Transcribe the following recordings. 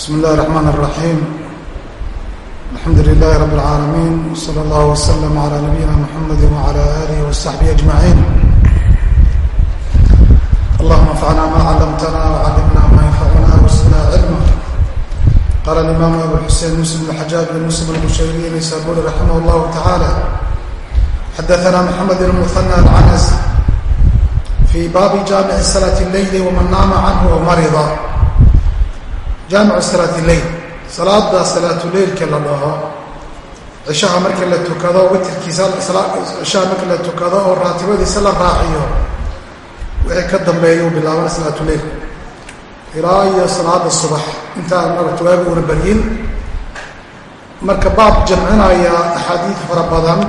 bismi illahi raxmaan araxiim alxamdu lilahi rabb alcaalamiin wsala allah wasalam calaa nabiyina muxamadi wacala aalihi wasaxbihi ajmaciin allahuma anfacnaa maa callamtana wacallimnaa maa yanfacuna wasna cilma qaala alimaamu abulxusein muslim xajaaj bin muslim almushayri naysaburi raximah llahu tacaala xadaanaa maxamed bn muhana alcanas fii baabi jaamici salaati leyli waman naama canhu aw marida jaamicu salaati leyl salaada salaatuleylka la dhaho cishaha marka la tukado witirkiisa cishaha marka la tukado oo raatibadiisa la raaciyo wixii ka dambeeya uu bilaabana salaatuleyl ilaa iyo salaada subax intaan maragta waaga una baryin marka baab jamcinaya axaadiid fara badan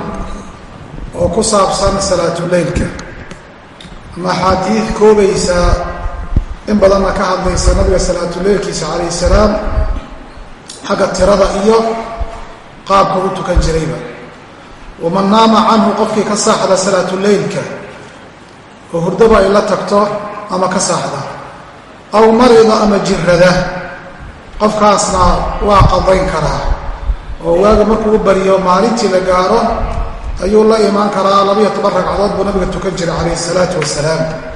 oo ku saabsan salaatuleylka ama axaadiid koobaysa in badanna ka hadlaysa nabiga salaatuleylkiisa calayh salaam xagga tirada iyo qaabka u tukan jirayba waman naama canhu qofkii ka saaxda salaatuleylka oo hurdaba ay la tagto ama ka saaxda. Aw marida ama jirada qofkaasna waa qadayn karaa. Oo waaga markuu u bariyo maalintii la gaaro ayuu la imaan karaa labayo toban ragcadood buu nabiga tukan jiray calayhi salaatu wasalaam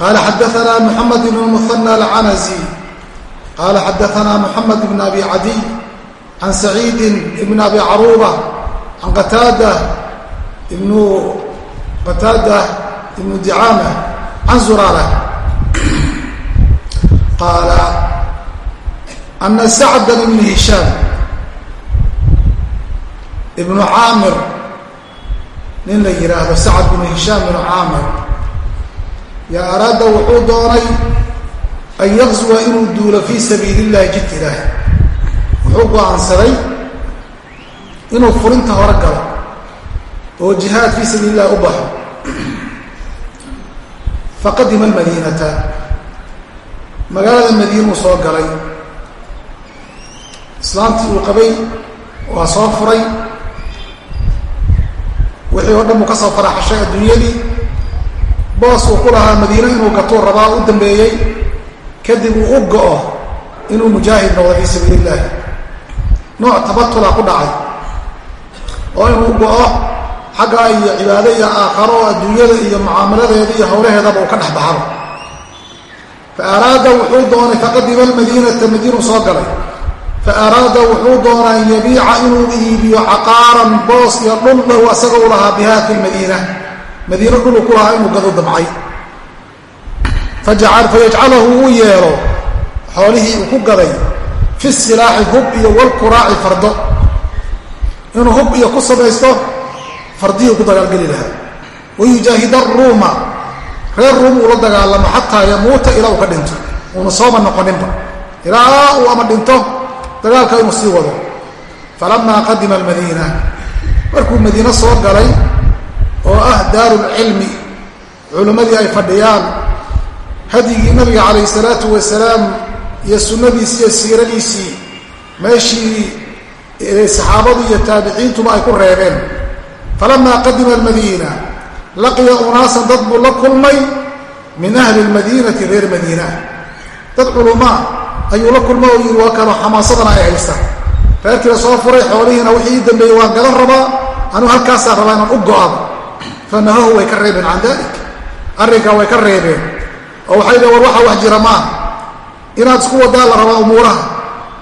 qala xadaana mxamed ibn muhanى alcanazi qaala xadaana mxamed ibn abi cadiy can saciidi ibn abi caruuba can qataada ibnu qataada ibnu dicaama can zuraara qaala ana sacdan ibn hishaam ibnu caamir nin la yihaahdo sacd ibn hishaam ibnu caamir yaa araada wuxuu doonay an yaqsuwa inuu duulo fii sabiili illahi jidka ilaahi wuxuu go'aansaday inuu furinta hore galo oo jihaad fii sabiili illahi u baxo. Faqadima almadiinata. Magaalada madiinuu soo galay. Islaamtii uu qabay waa soo furay. Wixii oo dhan buu ka soo faraxashay adduunyadii boos uu ku lahaa madiine inuu gatuu rabaa u dambeeyey kadib uu u go'o inuu mujaahid noqdo fii sabiili illaahi nooc tabatula ku dhacay. Oo inuu go'o xaggaa iyo cibaado iyo aakharo oo adduunyada iyo mucaamaladeeda iyo howlaheedaba uu ka dhex baxaba fa araada wuxuu doonay faqadima almadiinata madiinuu soo galay. Fa araada wuxuu doonaa an yabiica inuu iibiyo caqaaran boos iyo dhul lahu u lahaa biha fi lmadiina madiino dhuluu ku lahaa inuu gado damcay. Fayajcalahu uu yeelo xoolihii uu ku gaday fi silaaxi hub iyo walkuraaci fardo. Inuu hub iyo ku samaysto fardihii ku dagaalgeli lahaa. Wayujaahid aruuma reer ruum uu la dagaalamo xataa yamuuta ilaa uu ka dhinto. Uuna sooba noqoninba. Ilaa uu ama dhinto dagaalka inuu sii wado. Falamaa qadima almadiina markuu madiine soo galay oo ah daarulcilmi culimmadii ay fadhiyaan hadyigii nabiga calayhi salaatu wasalaam iyo sunnadiisii iyo siiradiisii meeshii saxaabadu iyo taabiciintuba ay ku reebeen. Falamaa qadima almadiina laqiya unaasan dad buu la kulmay min ahli lmadiinati reer madiina. Dad culumaa ayuu la kulma oo yidhi waa kanoo xamaasadana ay haysta. Reerkiila soo furay xoolihiina wixii ii dambeeyey waan gadan rabaa anuu halkaasaan rabaa inaan u go'ado fanahahu way ka reebeen can dalik arrinkaa way ka reebeen oo waxay dhaheen war waxaa wax jira maaha inaad isku wadaa la rabaa umuuraha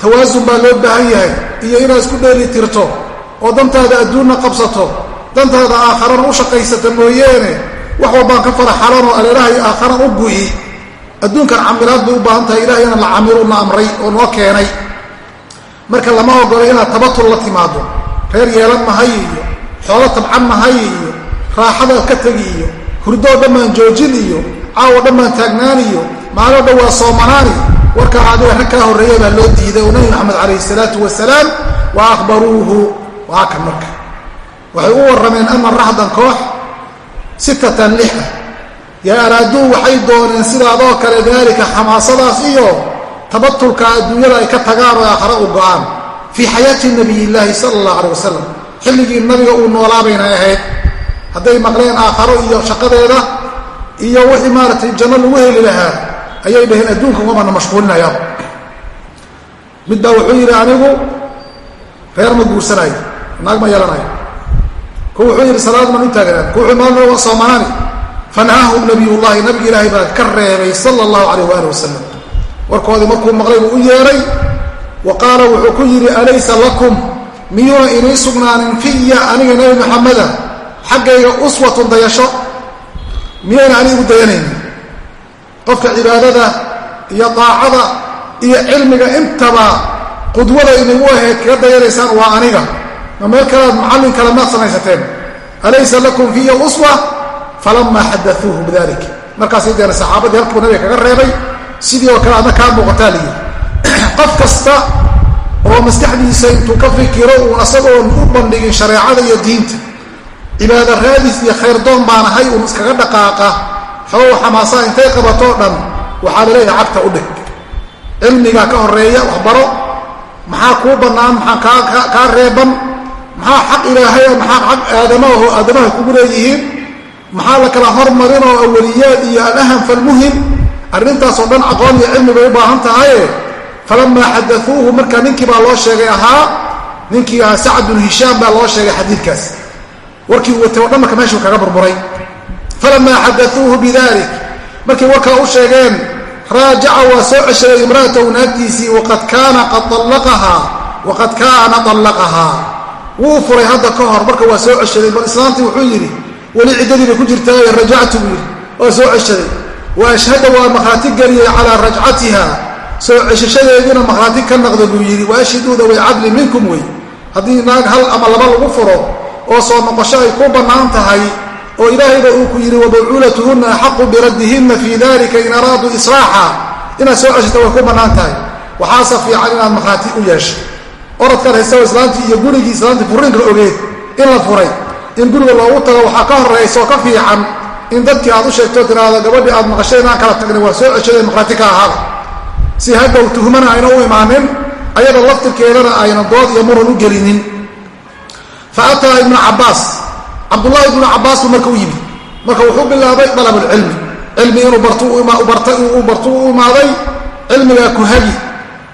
tawaasun baa loo baahan yahay iyo inaad isku dheeli tirto oo dantaada adduunna qabsato dantaada aakharana u shaqaysata mooyeene wax walbaan ka faraxalanoo aleelaha iyo aakharan u gu'i adduunkan camilaad bay u baahan tahay ilaahayna la camiluna amray oo noo keenay marka lama ogolo inaad tabatul la timaado reer yeelan mahay iyo xoolo tabcan mahay iyo raaxada ka tegi iyo hurdoo dhammaan joojin iyo caawo dhammaan taagnaan iyo maaloo dhan waa soomanaani warkaa adiga rag kaa horreeya baa loo diiday oo nabi maxamed calayhi salaatu wasalaam wa akhbaruuhu waa kan marka. Waxay u warrameen ana raxdan koox sittatan lix ah. Yaa araaduu waxay dooneen sidaadoo kale daalika xamaasadaas iyo tabatulka adduunyada ay ka tagaan oo aakhare u go'aan. Fii xayaati nabiy illaahi sala allah calay wasalam xilligii nabiga uu noolaabaynay ahayd hadday maqleen aakharo iyo shaqadeeda iyo wixii maaragtay janno lagu heli lahaa ayay dhaheen adduunka umabana mashquulinayaaba mid baa wuxuu yidhi anigu reer ma guursanayo naag ma yeelanayo ku wuxuu yidhi salaad man u taaganaan ku wuxuu maalin waa soomanaani fanahahum nabiyullahi nabiga ilaahay baa ka reebay sala allahu calayh waali wasalam warkoodii markuu maqlay buu u yeeray. Wa qaala wuxuu ku yidhi alaysa lakum miyuuna inii sugnaanin fiya aniga nebi maxameda xaggayga uswatun dayasho miyayna anigu dayanaynin? Qofka cibaadada iyo daacada iyo cilmiga intaba qudwada inagu ahayd kaga dayanaysaan waa aniga. Ma meel kalead macallin kale maad samaysateen alaysa lakum fiya uswa falamaa xadauuhu bidalik markaasay deena saxaabadii halkuu nabiga kaga reebay sidii oo kale adna kaa muuqataa layidhi qof kasta oo maskaxdiisa intuu ka fikiro uun asagoon u bandhigin shareecada iyo diinta cibaada raadis iyo khayrdoon baan ahay uun iskaga dhaqaaqa. Xogow xamaasaa intay qabatoo dhan waxaa la leeyahay cagta u dhig cilmigaa ka horreeya waxbaro maxaa kuu bannaan maxaa kaa reeban maxaa xaq ilaahay maxaa xaq aadamaho aadamaha kugu leeyihiin maxaa la kala hormarin oo awaliyaad iyo alaham falmuhim? Arrintaasoo dhan aqoon iyo cilmi bay u baahan tahaye falamaa xadauuhu marka ninkii baa loo sheegay ahaa ninkii ahaa sacad binu hishaam baa loo sheegay xadiidkaas warkii watay oo dhan marka meeshuu kaga burburay. Falamaa xadauuhu bidalik markay warkaa u sheegeen raajaca waa soo ceshaday imra'atahu naagtiisii waqad kaana qad allaqahaa waqad kaana allaqahaa wuu furay hadda ka hor marka waa soo ceshaday bal islaantii wuxuu yidhi weli ciddadii ku jirtaaye rajactu buu yidhi. Waa soo ceshaday. Wa ashhada waa markhaati geliyey calaa rajcatiha soo ceshashadeediina markhaati ka naqda buu yidhi waashiduuda way cadli minkum wey haddii naag hal ama laba lagu furo oo soo noqosho ay ku bannaan tahay oo ilaahayba uu ku yidhi wabucuulatuhunna axaqu biraddihinna fii dalika in araaduu islaaxa inaad soo ceshata way ku bannaan tahay. Waxaase fiican inaad markhaati u yeesho. Oradkan haysta islaantii iyo gurigii islaantii furiinka ogeed in la furay. In guriga loogu tago waxaa ka horraysa oo ka fiican in dadkii aad u sheegto tiraahdo gabadhii aad maqashay inaan kala tagnin waa soo ceshaday markhaati ka ahaada. Si hadhow tuhmana ayna u imaanin ayada laftirkeedana ayna dood iyo muran u gelinin fa ataa ibnu cabbaas cabdullaahi ibnu cabbaas buu marka u yimid marka wuxuu bilaabay dalabulcilmi cilmi inuu bartu u imaaday cilmigaa ku hagi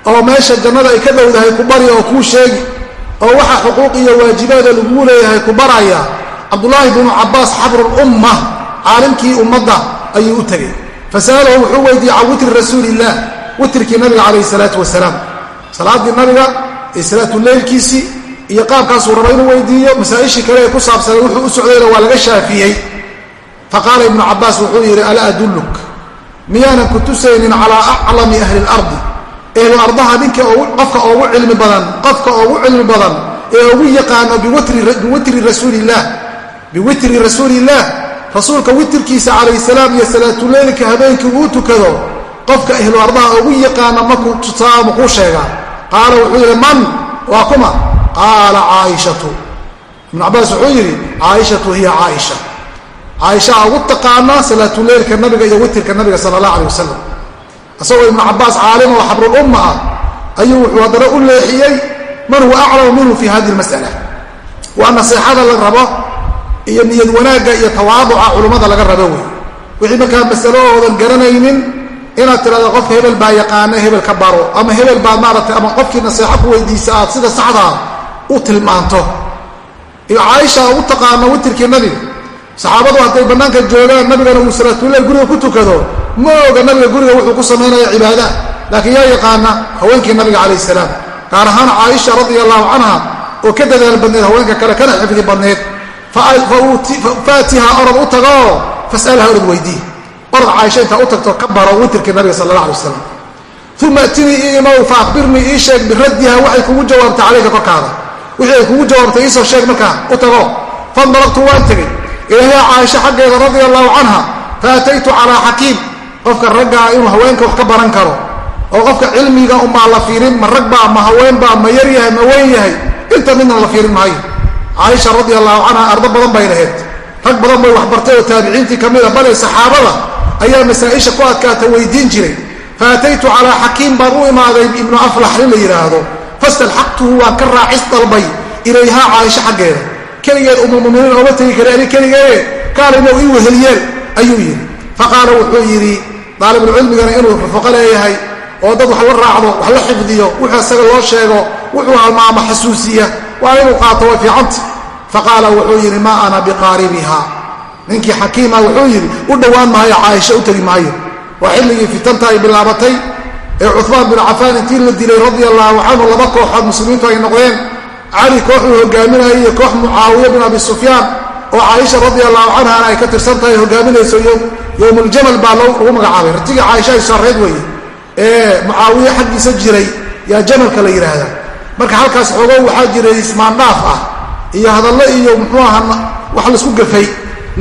oo meesha jannada ay ka dhowdahay ku bari oo kuu sheegi oo waxa xuquuq iyo waajibaada laguu leeyahay ku baraya cabdullaahi bnu cabbaas xabrulumma caalimkii ummadda ayuu u tegey fasa'alahu wuxuu weydiiyey can witri rasuuli illah witrkii nabiga calayhi salaatu wasalaam salaaddii nabiga ee salaatuleylkiisii iyo qaabkaasuu raba inuu weydiiyo masaa-ishii kale ee ku saabsanay wuxuu u socdayna waa laga shaafiyey. Faqaala ibnu cabbaas wuxuu yidhi alaa adulluk miyaanan ku tusaynin calaa aclami ahli lardi ehlu ardaha ninka qofka oogu cilmi badan qofka oogu cilmi badan ee ugu yaqaano biwitri rasuuliillah biwitri rasuuliillah rasuulka witrkiisa calayh salaam iyo salaatuleylka habeenkii uu tukado qofka ehlu ardaha ugu yaqaana makuu tusaa makuu sheegaa? Qaala wuxuu yidhi man waa kuma qaala caaishatu ibnu cabaas wuxuu yidhi caaishatu hiya caaisha caaishaa ugu taqaana salaatuleylka nabiga iyo witrka nabiga sala allah aleh wasalam isagoo ibnu cabaas caalim oo xabrulumma ah ayuu wuxuu haddana u leexiyey man huwa aclamu minhu fi hadihi lmas'ala waa naseexada la rabo iyo niyad wanaagga iyo tawaaduca culummada laga rabo wey wixii markaa masalo oodan garanaynin inaad tirahdo qofka hebel baa yaqaana hebel ka baro ama hebel baad maaragtay ama qofkii naseexo ku weydiisa aad sida saxdaa u tilmaanto. Caaisha ugu taqaano witirkii nabiga saxaabadu hadday bannaanka joogaan nabigana uu salaatuleyl guriga ku tukado ma oga nabiga guriga wuxuu ku samaynaya cibaada. Laakiin yaa yaqaana haweenkii nabiga calayh salaam gaar ahaan caaisha radia allahu canha oo ka dadaal badneed haweenka kale kana xifdi badneed. Faatiha orod u tagoo fasalha orod weydii orod caaisha intaa u tagto ka baro witirkii nabiga sal alla alay wasalam uma atinii ii imow fa akhbirnii ii sheeg biraddiha waxay kugu jawaabtay calayka korkaada wixii ay kugu jawaabtay iisoo sheeg markaa u tago. Fandalaqtu waan tegey. Ilaahiya caaisha xaggeeda radia allahu canha faataytu calaa xakiim. Qofka raggaa inuu haweenka wax ka baran karo oo qofka cilmiga umaa la fiirin ma ragbaa ma haweenbaa ma yar yahay ma weyn yahay. Inta midna la fiirin maayo. Caaisha radia allahu canha ardo badan bay lahayd rag badan bay waxbartay oo taabiciintii ka mida bale saxaabada ayaa masaa-isha ku adkaata weydiin jiray. Faataytu calaa xakiim baan u imaaday ibnu aflax nin la yidhaahdo fastalxaqtuhu waan ka raacis dalbay. Ilayhaa caaisha xaggeeda. Keligeed umulmuminiin ooma tegi kari ani keligee kaalimo ii weheliyeen ayuu yidhi. Faqaala wuxuu yidhi daalibulcilmigana inuu rufaqo leeyahay oo dad wax la raacdo wax la xifdiyo wuxuu isaga loo sheego wuxuu halmaamo xasuusiya waa inuu qaato way fiicanta faqaala wuxuu yidhi maa ana biqaaribiha ninkii xakiima wuxuu yidhi u dhowaan maayo caaisha u tegi maayo. Waa xilligii fitanta ay bilaabatay ee cumaan bin cafaan intii la dilay radia allaahu canhu laba kooxood muslimiintu ay noqdeen. Cali kooxuu hogaaminayay iyo koox mucaawiya bin abi sufyaan oo caaisha radia allahu canhana ay ka tirsan tahay hogaaminayso yowmuljamal baa lagu magacaabay. Ratiga caaisha ay sareed weeye ee mucaawiye xaggiisa jiray yaa jamalka la yidhaahdaa marka halkaas xoogo waxaa jiray ismaandhaaf ah iyo hadallo iyo muxuu aha wax la isku gafay.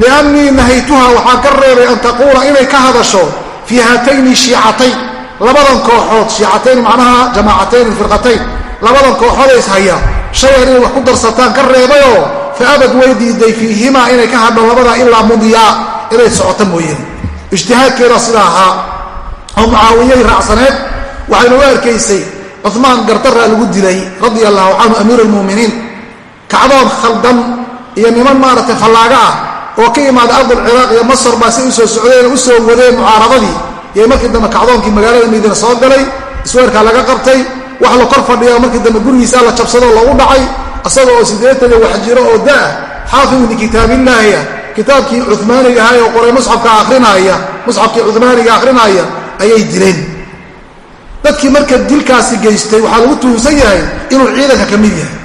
Liannii nahaytuha waxaan ka reebay an taquula inay ka hadasho fii haatayni shiicatayn labadan kooxood shiicatayn macnaha jamaacatayn firqatayn labadan kooxood ishaya shayan inay wax ku darsataan ka reebayoo fa abad way diiday fiihimaa inay ka hadho labadaa ilaa mudiyaa inay socoto mooyeen. Ijtihaadkeeda sidaa ahaa oo mucaawiyay raacsaneed waxaynu u arkaysay cumaan gardaraa lagu dilay radia allahu canhu amiir almu'miniin kacdoon khaldan iyo niman maaragtay fallaaga ah oo ka imaada ardulciraaq iyo masar baa si u soo socdeen u soo wadeen mucaaradadii iyo markii dambe kacdoonkii magaalada madiina soo galay isweerkaa laga qabtay wax la kor fadhiya markii dambe gurigiisa la jabsado lagu dhacay isaga oo siddeetaniyo wax jiro oo daah xaafidun likitaabillaahi ah kitaabkii cumaaniga ahaa oo qoray musxafka akrinaaya musxafkii cumaaniga akrinaaya ayay dileen dadkii marka dilkaasi geystay waxaa lagu tuhunsan yahay inuu ciidanka ka mid yahay.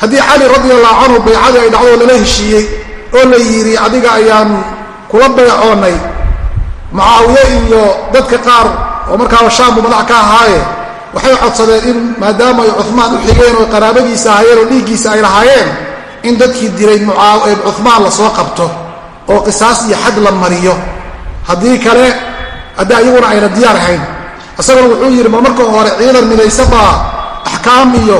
Haddii cali radi allahu canhu baycadii ay dhacdo lala heshiiyey oo la yidhi adiga ayaan kula baycoonnay mucaawiye iyo dadka qaar oo markaaba shaambu madax ka ahaaye waxay codsadeen in maadaama ay cumaan u xigeen oo qaraabadiisa ahaayeen oo dhiiggiisa ay lahaayeen in dadkii dilay cumaan la soo qabto oo qisaas iyo xad la mariyo. Haddii kale haddii ayaguna ayna diyaar ahayn. Isaguna wuxuu yidhi ma marka hore ciidan midaysa baa axkaam iyo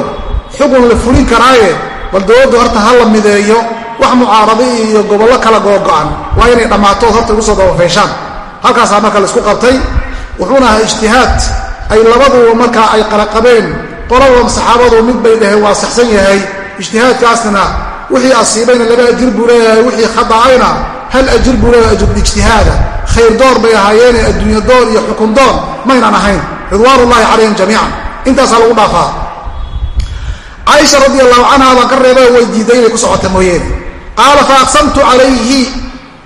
xugun la fulin karaaye bal dowladdu horta ha la mideeyo wax mucaarado iyo gobollo kala googo'an waa inay dhammaato horta igu soo dabafeyshaan halkaasaa marka la isku qabtay wuxuuna ahaa ijtihaad. Ay labaduba markaa ay qalaqabeen qolaba saxaabadu mid bay dhaheen waa saxsan yahay. Ijtihaadkaasna wixii asiibayna laba ajir buu leeyahay wixii khada'ayna hal ajir buu leeyahay ajrulijtihaada khayr door bay ahaayeene adduunya door iyo xukun doon maynan ahayn. Ridwaanullahi calayhim jamiican. Intaasaa lagu dhaafaa. Caaisha radi allahu canha baan ka reebay way diiday inay ku socota mooyeene qaala fa aqsamtu calayhi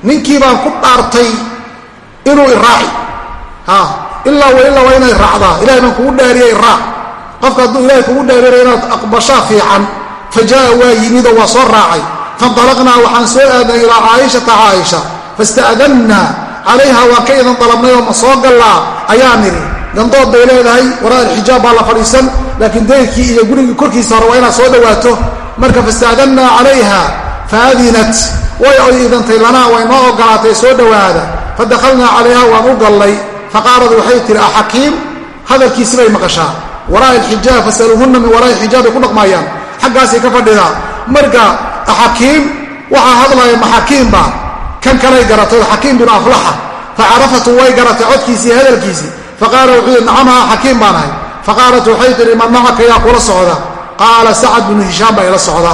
ninkii baan ku dhaartay inuu iraaci ilaa ilaa waa inay raacdaa. Ilahay baan kugu dhaariya iraac. Qofka hadduu ilahay kugu dhaariyana inaad aqbashaa fiican fa jaa waa yimidoo waa soo raacay. Fainطalaqnaa waxaan soo aadnay ilaa caaishata caaisha. Faista'dannaa calayha waan ka idan dalabnay oo ma soo gallaa. Ayaa nidhi gandood bay leedahay waraa alxijaab baa la fadhiisan laakiin dayrkii iyo gurigii korkiisa hore waa inaad soo dhowaato marka faista'dannaa calayha faadinat way oy idantay lanaa way noo ogolaatay soo dhowaada fadakhalnaa calayha waan u gallay faqaalad waxay tihi axakiim hadalkiisi bay maqashaa. Waraa alxijaab fasaluuhunna min waraa xijaab bay ku dhaqmaayaan. Xaggaasay ka fadhidaa. Marka axakiim waxaa hadlaya maxakiimba kan kalay garatay? Xakiim binu aflaxa. Facarafatu way garatay codkiisii hadalkiisii. Faqaala wuxuu yidhi nacamaha xakiim baan ahay. Faqaalat waxay tihi man macaka yaa kula socda? Qaala sacad binu hishaam baa ila socda.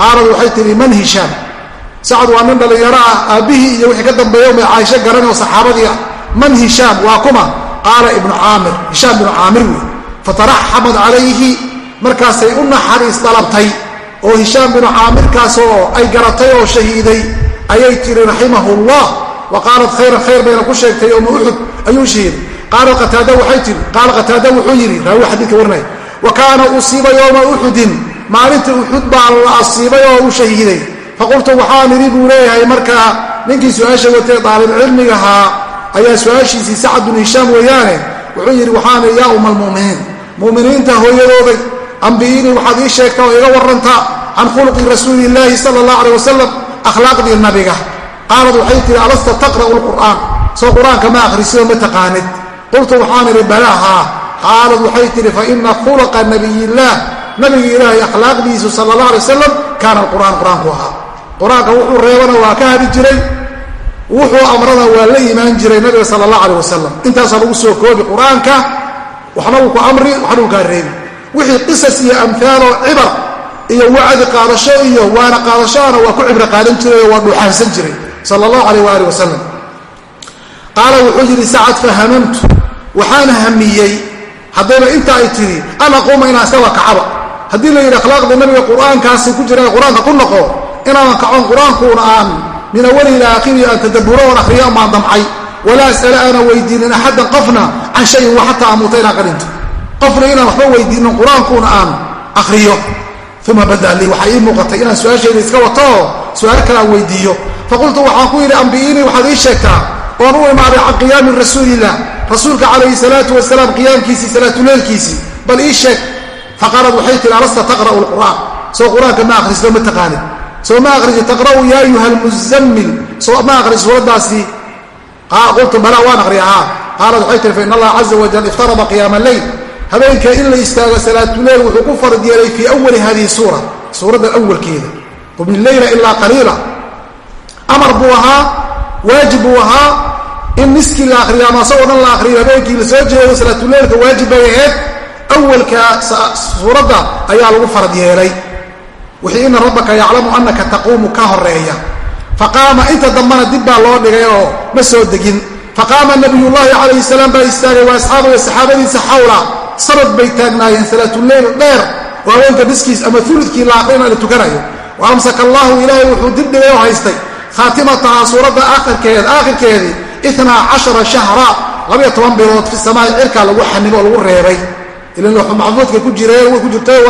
Qaalad waxay tihi man hishaam sacad waa nin dhallinyaro ah aabbihii iyo wixii ka dambeeya umay caaisho garan oo saxaabadii ah. Man hishaam waa kuma? Qaala ibnu caamir. Hishaam binu caamir wey fataraxamad calayhi markaasay u naxariis dalabtay oo hishaam binu caamirkaasoo ay garatay oo shahiiday. Ayay tiri raximahu llah wa qaalat khayran khayr bayna ku sheegtay yowma uxud ayuu shahiiday qaala qataada waxay tii qaala qataada wuxuu yidhi raawi xadiidka warnay wa kaana usiiba yowma uxudin maalinta uxud baa la asiibay oo u shahiiday faqultu waxaan idhi buu leeyahay markaa ninkii su'aasha watay daalibcilmigahaa ayaa su'aashiisii sacad binu hishaam weeyaane wuxuu yidhi waxaan idhi yaa umma almu'miniin mu'miniinta hooyadooday ambiyinii waxaad ii sheegta oo iga warrantaa can khuluqi rasuuli illaahi sala allah aleh wasalam akhlaaqdii nabiga qaalad waxay tihi alasta taqra'u lqur'aan soo qur'aanka ma akhrisidoo ma taqaanid qultu waxaan idhi balaahaa qaalad waxay tihi fa ina khulaqa nabiyillaah nabiga ilaahay akhlaaqdiisu sala allah alay wasalam kaana alqur'aan qur'aanku ahaa qur'aanka wuxuu reebana waa ka hadhi jiray wuxuu amrana waa la imaan jiray nabiga sala allah aleh wasalam intaasaa lagu soo koobi qur'aanka waxna uu ku amri waxna uu kaa reebi. Wixii qisas iyo amhaaloo cibar iyo wacdi qaadasho iyo waana qaadashoana waa ku cibro qaadan jiray oo waa dhuuxaansan jiray sala allahu aleyh waaalih wasalam qaala wuxuu yidhi sacad fahamamtu waxaan hamiyey. Haddayba inta ay tidhi an aquuma inaan iskaba kacaba. Haddii la yidhi akhlaaqda nabiga qur'aankaasi ku jira qur'aanka ku noqo inaanan kacon qur'aankuuna aan min awali ila aakhiri aan tadabburo oon akhriyo amaan damcay walaa as'ala aana weydiinin axaddan qofna can shayin wa xataa amuuta inaan ka dhinto qofna inaan waxba weydiinin qur'aankuuna aan akhriyo. Uma bada lii? Waxaa ii muuqatay inaan su'aashayda iska wato oo su'aalo kale aan weydiiyo. Faqultu waxaan ku yidhi ambi'iinii waxaad ii sheegtaa oon u imaaday can qiyaami rasuulilah rasuulka calayhi salaatu wasalaam qiyaamkiisii salaatuleelkiisii bal ii sheeg. Faqaalad waxay tihi alasta taqra'u lqur'aan soo qur'aanka ma akhristo ma taqaanid soo ma akhriso taqra'u yaa ayuha almuzammil soo ma akhris suuraddaasi? Qultu bala waan akhriya haa qaalad waxay tihi fain allaha caza wajal iftarada qiyaama leyl habeenka in la istaago salaatuleyl wuxuu ku farad yeelay fii awali hadihi suura suuradda awalkeeda qum leyla ilaa qaliila. Amar buu ahaa waajib buu ahaa in niskii la akriyo ama asagoo dhan la akriyo habeenkii la jeedo salaatuleylka waajib bay ahayd awalka suuradda ayaa lagu farad yeelay wixii ina rabbaka yaclamu anaka taquumu ka horreeya faqaama inta dambana dib baa loo dhigay oo ma soo degin. Faqaama nabiyullaahi calayhi salaam baa istaagay waa asxaabuga saxaabadiisa xawla. Sanad bay taagnaayeen salaatuleyl dheer. Oo haweenka dhiskiis ama uludkii la aqrina la tukanayo. Wa amsaka allaahu ilaahay wuxuu dibdhigay oo haystay khaatimatahaa suuradda aakhirkeedii inaa cashara shahra labaiyo toban bilood fi samaai cirkaa lagu xanimo oo lagu reebay ilan looxu maxfuudka ku jireen way ku jirtay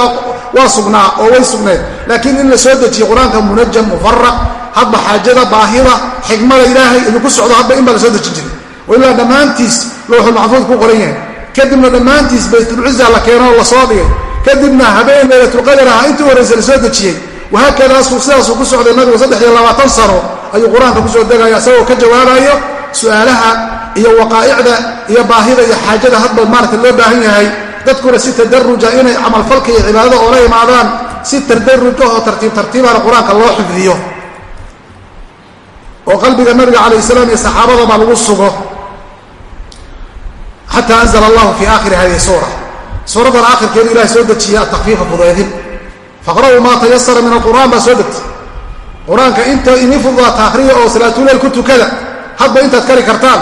waa sugnaa oo way sugneed laakiin in la soo dejiye qur'aanka munajam mufaraq hadba xaajada baahida xikmada ilaahay idinku socdo hadba in baa la soo dejin jiray. Ilaa dhammaantiis looxulmaxfuud ku qoran yahay. Kadibna dhammaantiis baytulciza la keenoo la soo dhigay. Kadibna habeen laylatulqadar aha intii horaysa la soo dejiyey. Wahaakadaasuu sidaasuu ku socday nabigu saddex iyo labaatan sano ayuu qur'aanka ku soo degaya isagoo ka jawaabayo su'aalaha iyo waqaa'icda iyo baahida iyo xaajada hadba maarata loo baahan yahay dadkuna si tadaruja inay camalfalka iyo cibaadada oola imaadaan si tadaruj ahoo tartiib tartiibana qur'aanka loo xifdiyo. Oo qalbiga nabiga calayh salaam iyo saxaabadaba lagu sugo. Xataa anzla allahu fii aakhiri hadihi suura. Suuradan aakhirkeedu ilahay soo dejiyey atakfiifa fudeedin faqra'uu maa tayasara min alqur'aan baa soo degtay. Qur'aanka inta ini fududaata akhriya oo salaatuleyl ku tukada. Hadba intaad kari kartaan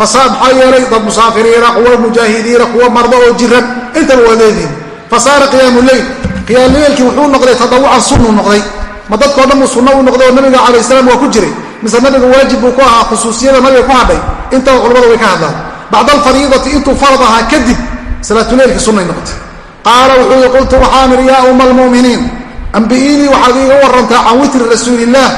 maxaa yeelay dad musaafiriina kuwa mujaahidiina kuwa mardo oo jiran intaba waa fasaara qiyaamu leyl qiyaamuleylkii wuxuu noqday tadawucan sunnu noqday. Ma dadkao dhan buu sunno u noqday oo nabiga calayh salaam waa ku jiray. Mise nabiga waajib buu ku ahaa khusuusiyada nabiga ku hadhay. Intaba culamada way ka hadlaan. Bacda alfariidati intuu farad ahaa kadib salaatuleylkii sunnay noqotay. Qaala wuxuu yii qultu waxaan idhi yaa umma almu'miniin ambi'iinii waxaad iiga warantaa can witri rasuuliillaah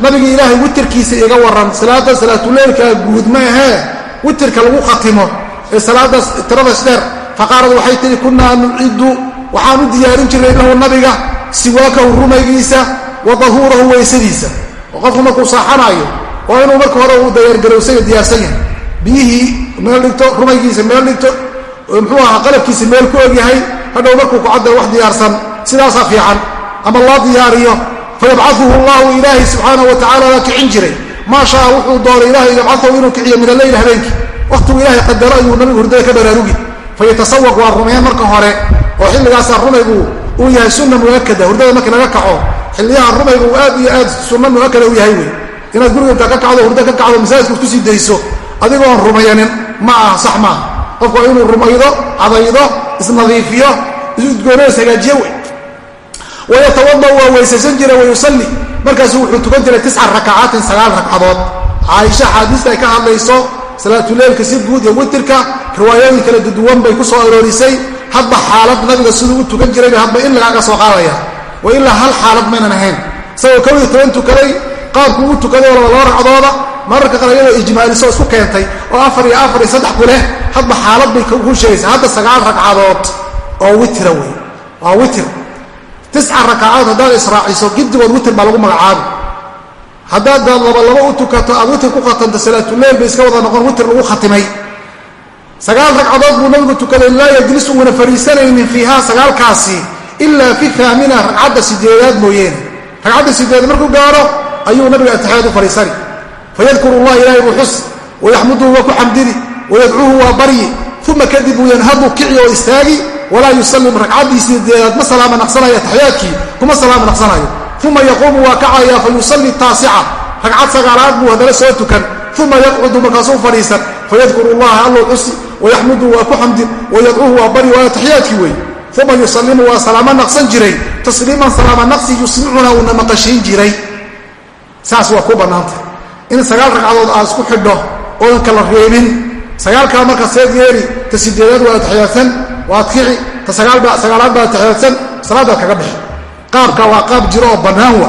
nabigii ilaahay witirkiisa iiga waran salaada salaatuleylkaa guud ma ahee witirka lagu khatimo ee salaadaas tiradaas dheer faqaalad waxay tihi kunnaa nuciddu waxaan u diyaarin jirnay lahu nabiga siwaakahu rumaygiisa wa dahuurahu weysadiisa. Oo qofku markuu saaxanaayo waa inuu marka hore uu dayaargarowsaya diyaarsan yahay. Biyihii meel dhigto rumaygiisa meel dhigto muxuu ahaa qalabkiisa meel ku ogyahay hadhow markuu kucadda wax diyaarsan sidaasaa fiican. Ama loo diyaariyo fayabcaduhu allahu ilaahay subxaana wa tacala waa kicin jiray maa shaa wuxuu doonay ilahay yabcadahu inuu kiciyo min alleyl habeenkii. Wakhtigu ilaahay qadaro ayuu nabigu hurdada ka baraarugi. Fayatasawaq waa rumeyn marka hore. Oo xilligaasaa rumaygu uu yahay sunna muakada hurdada markii laga kaco xilliyaha rumaygu aad iyo aad sunna muakada u yahay wey inaad guriga ka kacdo hurdo ka kacdo masaajidka isku sii dayso adigoon rumayanin ma aha sax maaha qofku inuu rumaydo cadaydo isnadiifiyo isudgoono ishagaajiyo wey wayatawada waa weysaysan jira wayusalli markaasuu wuxuu tukan jiray tisca rakacaatin sagaal ragcadood. Caaisha axaadiista ay ka hadlayso salaatuleylka si guud iyo witirka riwaayooyin kala duduwan bay ku soo aroorisay. Hadba xaalad nabiga siduu u tukan jirayba hadba in lagaaga soo qaadaya. Wa ilaa hal xaalad maynan ahayn. Isagoo kow iyo toban tukaday qaabku u tukaday oo laba ragcadooda. Mararka qaar iyadoo ijmaaliso isku keentay oo afar iyo afar iyo saddex ku hadba xaalad bay ku sheegaysa hadda sagaal ragcadood oo witira wey waa witir tisca rakacadood haddaad israaciso gidigood witir baa lagu magacaabi haddaad laba laba u tukato aad witir ku khatanto salaatuleyl bay iska wada noqon witir lagu khatimay. sagaal ragcadood buu nabigu tukaday laa yajlis uuna fariisanaynin fiiha sagaalkaasi ilaa fi haamina ragcadda sideedaad mooyeene ragcadda sideedaad markuu gaaro ayuu nabiga atixyaad u fariisani fayadkuru allah ilahay buu xus wayaxmuduhu waa ku xamdini wayadcuuhu waa baryi uma kadib uu yanhadu kici oo istaagi walaa yusallim ragcaddiisii deedaad ma salaama naqsanayo ataxiyaadkii kuma salaama naqsanayo uma yaquumu waa kacaya fa yusalli taasica ragcad sagaalaad buu haddana soo tukan. Uma yaqcudu markaasuu fadhiisan. Fayadkuru llaha allow xusi wayaxmudu waa ku xamdin wayadcuuhu waa bari waa taxiyaadkii wey uma yusalimu waa salaamo naqsan jiray. Tasliiman salaama naqsi yusmicuna uuna maqashiin jiray. Saas waa ku bannaantay. In sagaal ragcadood aad isku waa taxiyaadsan waad kici ta sagaalaad baa taxiyaadsan salaadaad kaga bixi. Qaabka waa qaab jiro oo bannaan wa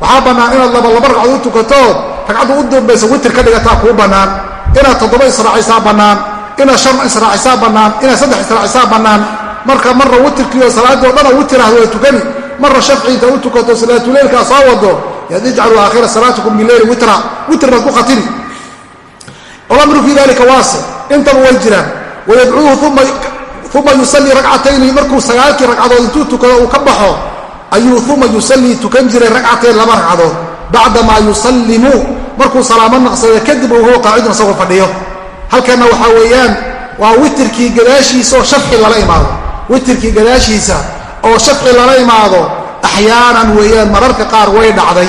waxaa bannaan inaad laba laba ragcadood u tukatood ragcadda u dambaysa witir ka dhigataa kuu bannaan. Inaad toddoba israacisaa bannaan inaad shan israacisaa bannaan inaad saddex israacisaa bannaan. Marka marra witirkii oo salaaddii o dhanoo witir ahd waa tukani marra shafci inta u tukato salaatuleylkaa soo wado yaad ijcalu aakhira salaatikum bileyli witra. Witr baad ku khatimi alamru fii dalika waasi intaba way jiraan yusallii ragcatayni markuu sagaalkii ragcadood intuu tukado uu ka baxo ayuu uma yusallii tukan jiray ragcatayn laba ragcadood bacdamaa yusallimu markuu salaamo naqsada kadib uu qaacidun isagoo fadhiyo. Halkanna waxaa weeyaan waa witirkii gadaashiisa oo shafci lala imaado. Witirkii gadaashiisa oo shafci lala imaado axyaanan weeyaan mararka qaar way dhacday.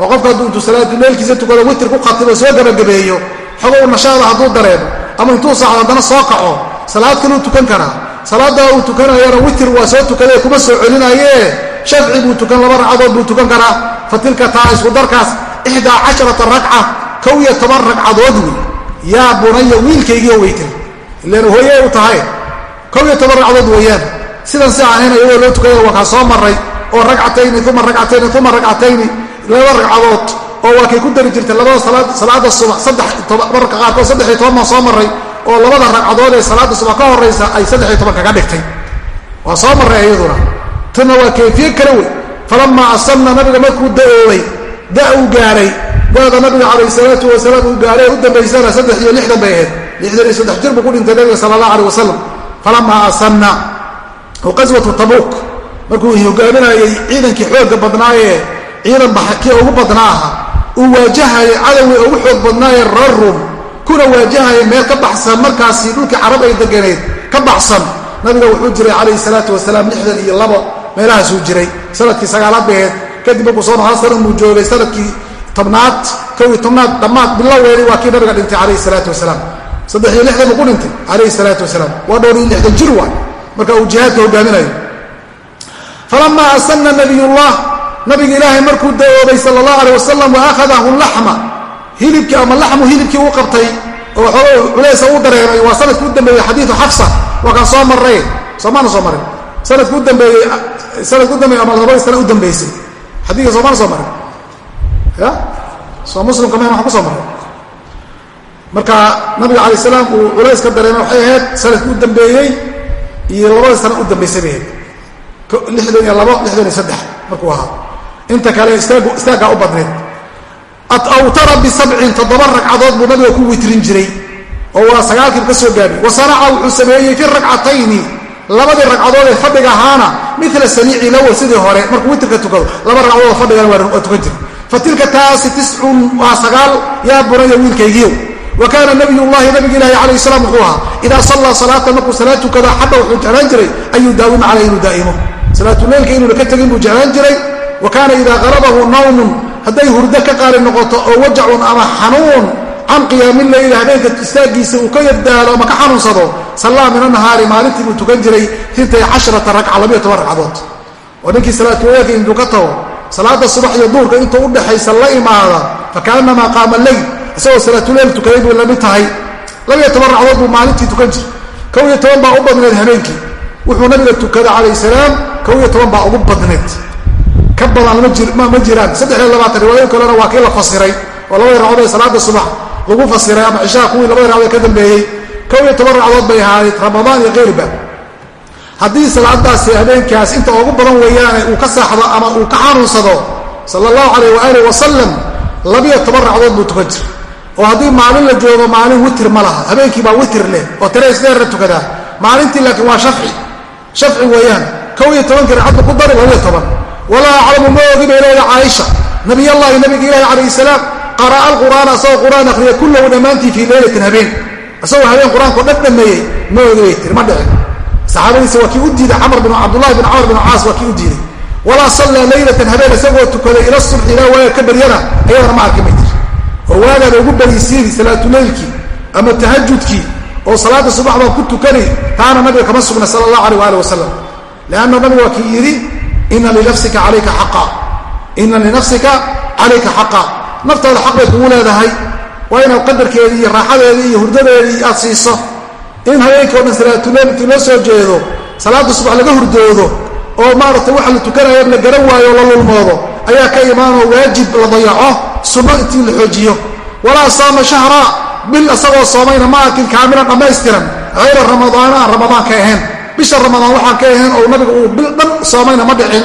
Oo qofka hadduu intuu salaatuleylkiisa tukado witir ku khatibo soo gabagabeeyo xogow nashaada hadduu dareemo ama intuu saacdo haddana soo kaco salaad kaluu tukan karaa. Salaaddaa uu tukanayana witir waa soo tukadee kuma soo celinayee shafci buu tukan laba ragcadood buu tukan karaa. Fa tilka taa isku darkaas ixdaa casharata ragca kow iyo toban ragcadood wey yaa bunaya wiilkaygiio weytay ilaan hooye u tahay. Kow iyo toban ragcadood weeyaan. Sidan si ahayn iyadoo loo tukaya waa kaa soo maray oo ragcatayni uma ragcatayni uma ragcatayni. Laba ragcadood. Oo waa kay ku dari jirtay labada salaada subax mararka qaarkood saddex iyo toban baan soo maray oo labada ragcadood ee salaada subax ka horaysa ay saddex iyo toban kaga dhigtay. Waa soo maray iyaduna. Tanna waa kayfiye kale wey. Falamaa asamna nabiga markuu da'oobay da uu gaaray. Da-da nabiga calayh salaatu wasalaam uu gaaray u dambaysana saddex iyo lixdan bay ahayd. Lixdan iyo saddex jir buu ku dhintay nabiga sala allah aleh wasalam falamaa asamna oo qaswatu tabuuk. Markuu hogaaminayay ciidankii xoogga badnaayee ciidan kii ugu badnaa aha uu waajahayay cadowii ugu xoog badnaayee reer ruum kuna waajahaya meel ka baxsan markaasi dhulkii carab ay deganeed ka baxsan. Nabiga wuxuu jiray calayhi salaatu wasalaam lixdan iyo labo meelahaasuu jiray. Sanadkii sagaalaad bay ahayd kadib markuu soo noqon sana muu joogay. Sanadkii tobnaad kow tobnaad dhammaad biloweedi waa kii nabiga dhintay calayhi salaatu wasalaam. Saddex iyo lixdan buu ku dhintay calayhi salaatu wasalaam. Waa dhowr iyo lixdan jir waay. Marka uu jihaadka hogaaminayo falamaa asana nabiyullah nabiga ilaahay markuu daoobay sala allah aleh wasalam wa akhadahu laxma hilibkii ama laxmu hilibkii u qabtay oo culeysa u dareeray waa sannadkii u dambeeyey xadiidu xafsa waa kaan soo marray soomaana soo marin sanadki udambeeyey sanadki udambeeyey ama labadii sana u dambeysay. Xadiidka soomaana soo marin ya? Soo muslimka ma waxaan ku soo marray marka nabiga alay salaam uu culays ka dareemay waxay ahayd sannadkii u dambeeyey iyo labadii sana u dambaysay bay ahayd. Lixdan iyo labo lixdan iyo saddex markuu ahaa. Inta kale istaaggaa u badneed awtara bisabcin toddoba ragcadood buu nabiga ku witrin jiray oo waa sagaalkiibu ka soo gaabi wa sanaca wuxuu sameeyey fi ragcatayni labadii ragcadood ee fadhiga ahaana mila saniici lawal sidii hore. Markuu witrka tukado laba ragcadood fadhigana waa tukan jira fa tilka taasi tiscun waa sagaal yaa bunaya wiilkaygiiyo. Wa kaana nabiy llahi nabig ilaahi calayh salaam wuxuu ahaa idaa sallaa salaata markuu salaad tukada xadha wuxuu jeclaan jiray an yudaawima caleyh inuu daa'imo. Salaatuleylka inuuna ka tegin buu jeclaan jiray. Wa kaana idaa qalabahu nawmun hadday hurdo ka qaali noqoto oo wajacun ama xanuun can qiyaami leyli habeenka istaagiisa uu ka yabdaalo ama ka xanuunsado sallaa min anahaari maalintii buu tukan jiray intay casharata ragca labiyo toban ragcadood. Oo ninkii salaatuleylka intuu ka tago salaada subax iyo duurka intuu udhexaysa la imaada fakaanamaa qaama leyl isagoo salaatuleyl tukaday bay la mid tahay. Labiyo toban ragcadood buu maalintii tukan jiray. Kow iyo toban baa u badneed habeenkii. Wuxuu nabiga tukada calayh salaam kow iyo toban baa ugu badneed ka badan ma jiraan. Saddex iyo labaatan riwaayo kalena waa kii la fasiray oo labadii ragcadood ee salaada subax lagu fasiray ama cishaha kuwii labadii ragcadood ka dambeeyey. Kow iyo toban ragcadood bay ahaayed ramadaan iyo keyrba haddii salaadaasi habeenkaas inta ugu badan weeyaane uu ka saaxdo ama uu ka xanuunsado sala allahu calayh waaalih wasalam labiyo toban ragcadood buu tukan jira oo haddii maalin la joogo maalin witir ma laha. Habeenkii baa witir leh oo tare isdheerna tukadaa. Maalintii laakiin waa shafci. Shafci weeyaan. Kow iyo tobankii ragcadba ku dari labiyo toban walaa aclamu ma ogi bay leeda caaisha. Nabiyallaahi nabiga ilaahi calayhi salaam qara'a alqur'aana asagoo qur'aan akhriya kullahu dhammaantii fii leylatin habeen isagoo habeen qur'aankao dhan dhameeyey ma ogi bay tiri ma dhicin. Saxaabadiisa waa kii u diiday camr bin cabdullahi bin camr bin caas waa kii u diiday. Walaa sallaa leylatan habeen isagoo tukaday ila subxi ilaa waaga ka baryana ayadana ma arkin bay tiri oo waagaada ugu barisiiri salaatuleylkii ama tahajudkii oo salaada subax baan ku tukani taana nabiga kama sugna sala allah aleyh waali wasalam leanna nabiga waa kii yidhi ina linafsika calayka xaqa ina linafsika calayka xaqa naftaada xaq bay kugu leedahay. Waa inaad qadarkeedii iyo raaxadeedii iyo hurdadeedii aad siiso. In habeenkii o dhan salaatuleyl intii loo soo jeedo salaada subax laga hurdoodo oo maaragtay waxa la tukanayo la garan waayo o la lulmoodo ayaa ka imaanoo waajib la dayaco sunno intii la xoojiyo. Walaa saama shahra bil isagoo soomayna ma arkin kaamilan dhammaystiran hayra ramadaana aan ramadaan ka ahayn bisha ramadaan waxaan ka ahayn oo nabiga uu bil dhan soomayna ma dhicin.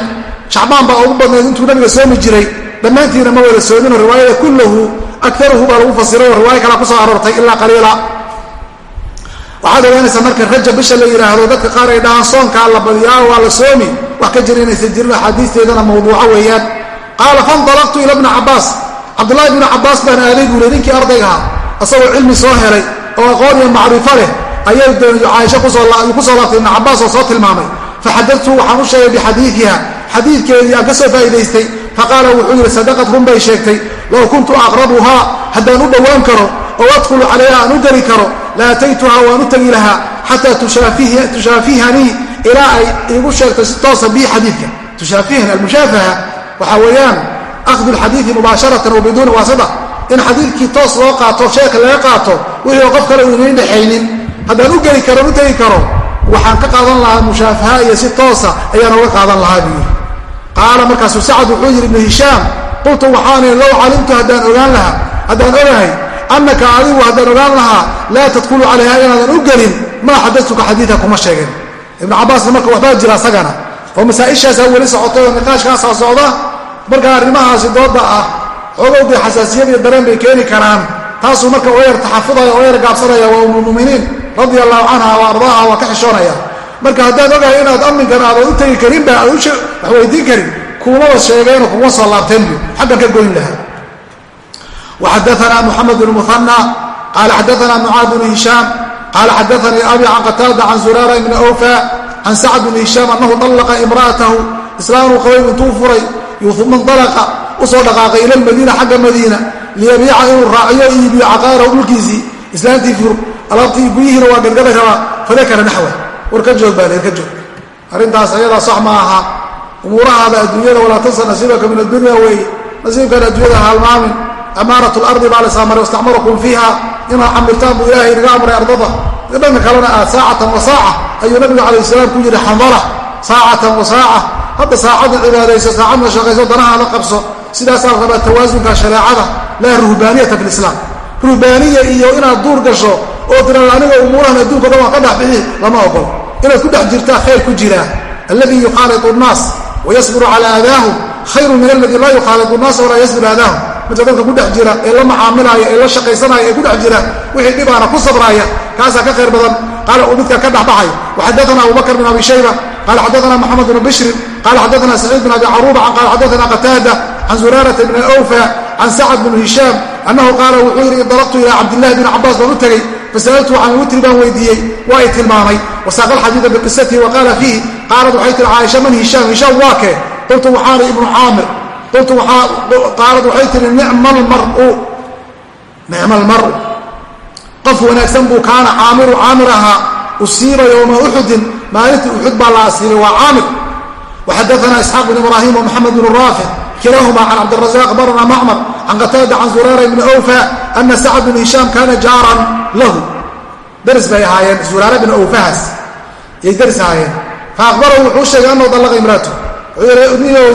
Shacbaan baa ugu badnayd intuu nabiga soomi jiray dhammaantiina ma wada soomino riwaayada kullahu akaruhu baa lagu fasiray oo riwaayo kalaa ku soo aroortay ilaa qaliila. Waxaad ogaanaysaa marka rajab bisha la yidhaahdo dadka qaar ay dhahaan soonkaa la badiyaa waa la soomi. Wax ka jira inaysan jirin axaadiisteedana mawduuco weeyaan. Qaala fanalaqtu ila bni cabaas cabdullahi bni cabaas baan aaday buu le ninkii ardaygaha asagoo cilmi soo helay oo aqoon iyo macrifo leh ayay caaisha ku soo laabtay oo soo tilmaamay. Faxadatu waxaan u sheegay bixadiiiha aan ka soo faa'idaystay faqaala wuxuu yidhi sadaqad sheegtay. Low kuntu aqrabuhaa haddaan u dhowaan karo oo adkhulu calayha aan u geli karo la waan u tegi lahaa xataa tushaafihanii ilaa ay iigu sheegtay si toosa bii xadiidka. Tushaafihani almushaafaha waxaa weeyaan akhdu in xadiidkii toos loo qaato sheeka laga qaato wixii qof kale uu inayn dhexaynin haddaan u geli karo u tegi karo. Waxaan ka qaadan lahaa mushaafaha iyo si toosa ayaan uga qaadan lahaa buu yidhi. Qaala markaasuu sacad wuxuu yidhi ibnu hishaam qultu waxaani low calimtu haddaan ogaan lahaa haddaan ogahay annaka adigu haddaan ogaan lahaa laa tadkulu calayha inaadan u gelin maa xadatuka xadiida kuma sheegin. Ibnu cabbaasna marka waxbaa jira asagana oo masaa'ishaasaa weli socotay oo niqaashkaasaa socda marka arrimahaasi dooda ah xoogowdii xasaasiyad iyo dareen bay keeni karaan taasuu marka oo yar taxafudaya oo yar gaabsanaya waa umulmuminiin radia allahu canha wa ardaaha waa ka xishoonaya. Marka haddaan ogahay inaad amminkan aadan u tegi karinba aad wax weydiin karin kuumaba sheegeenoo kuma soo laabteenbu xaggan ka goyn lahaa. Waxadaana muxamed bn muhanى qaala xadaana mucaad bn hishaam qaala xadaanii abi can qataada can zuraara ibni awfa can sacd bn hishaam annahu طallaqa imra'atahu islaamuu qabay intuu furay manalaqa u soo dhaqaaqay ila lmadiina xagga madiina liyabiica inuu raaciyo iibiyo caqaarahu dhulkiisii islaantii fur alaabtii guyihiina waa gadgada rabaa fadakara naxwa war ka joog baa leer ka joog. Arrintaas ayadaa sax ma aha. Umuurahaada adduunyada walaa tansa nasiibaka min addunya weeye nasiibkan adduunyada halmaamin amaarat lardi baa lasaamaray wastacmarakum fiiha. Inaad camirtaan buu ilaahay inaga amray ardada. Dhanka kalena aad saacatan wa saaca. Ayuu nabigu calayh salaam ku yidhi xandala saacatan wa saaca. Hadda saacadna cibaadayso saacadna shaqayso danahaada qabso sidaasaa rabaa tawaasunka shareecada laa ruhbaaniyata fi lislaam ruhbaaniya iyo inaad duur gasho oo tiraada aniga umuurahan adduunka dhan waan ka dhex bixi lama ogol inaad ku dhex jirtaa khayr ku jiraa alladii yukhaalitu nnaas wayasbiru calaa aadaahum khayru min aladii laa yukhaalitu nnaasa walaa yasbiru aadaahum. Midka dadka ku dhex jira ee la macaamilaya ee la shaqaysanaya ee ku dhex jira wixii dhibaana ku sabraaya kaasaa ka khayr badan. Qaala uu midka ka dhexbaxay waxadaana abubakr bin abi shayba qala xadaana moxamed bnu bishrin qala xadaana saciid bin abi caruuba qala xadaana qataada can zuraarata bni awfa can sacad bn hishaam annahu qaala wuxuu yidhi indalaqtu ilaa cabdillahi bn cabaas baan u tegey fasaltu can witri baan weydiiyey waa i tilmaamay wasaaqa alxadiida biqisatihi wa qaala qaalad waxay tihi caaisha man hishaam hishaam waa kee qultu waxaana ibnu caamir qaalad waxay tihi nicma almaru qof wanaagsan buu kaana caamiru caamir ahaa usiiba yowma uxudin maalintii uxud baa la asiibay waa caamir waxadaana isxaaq bn ibraahim wamaxamed bn raafic kilahuma can cabdirazaq barna macmar can qataada can zuraara ibni awfa ana sacd bn hishaam kaana jaaran lahu daris bay ahaayeen zuraara bn awfahaas yay daris ahaayeen faaqbarahu wuxuu sheegay annahu dallaqa imraatu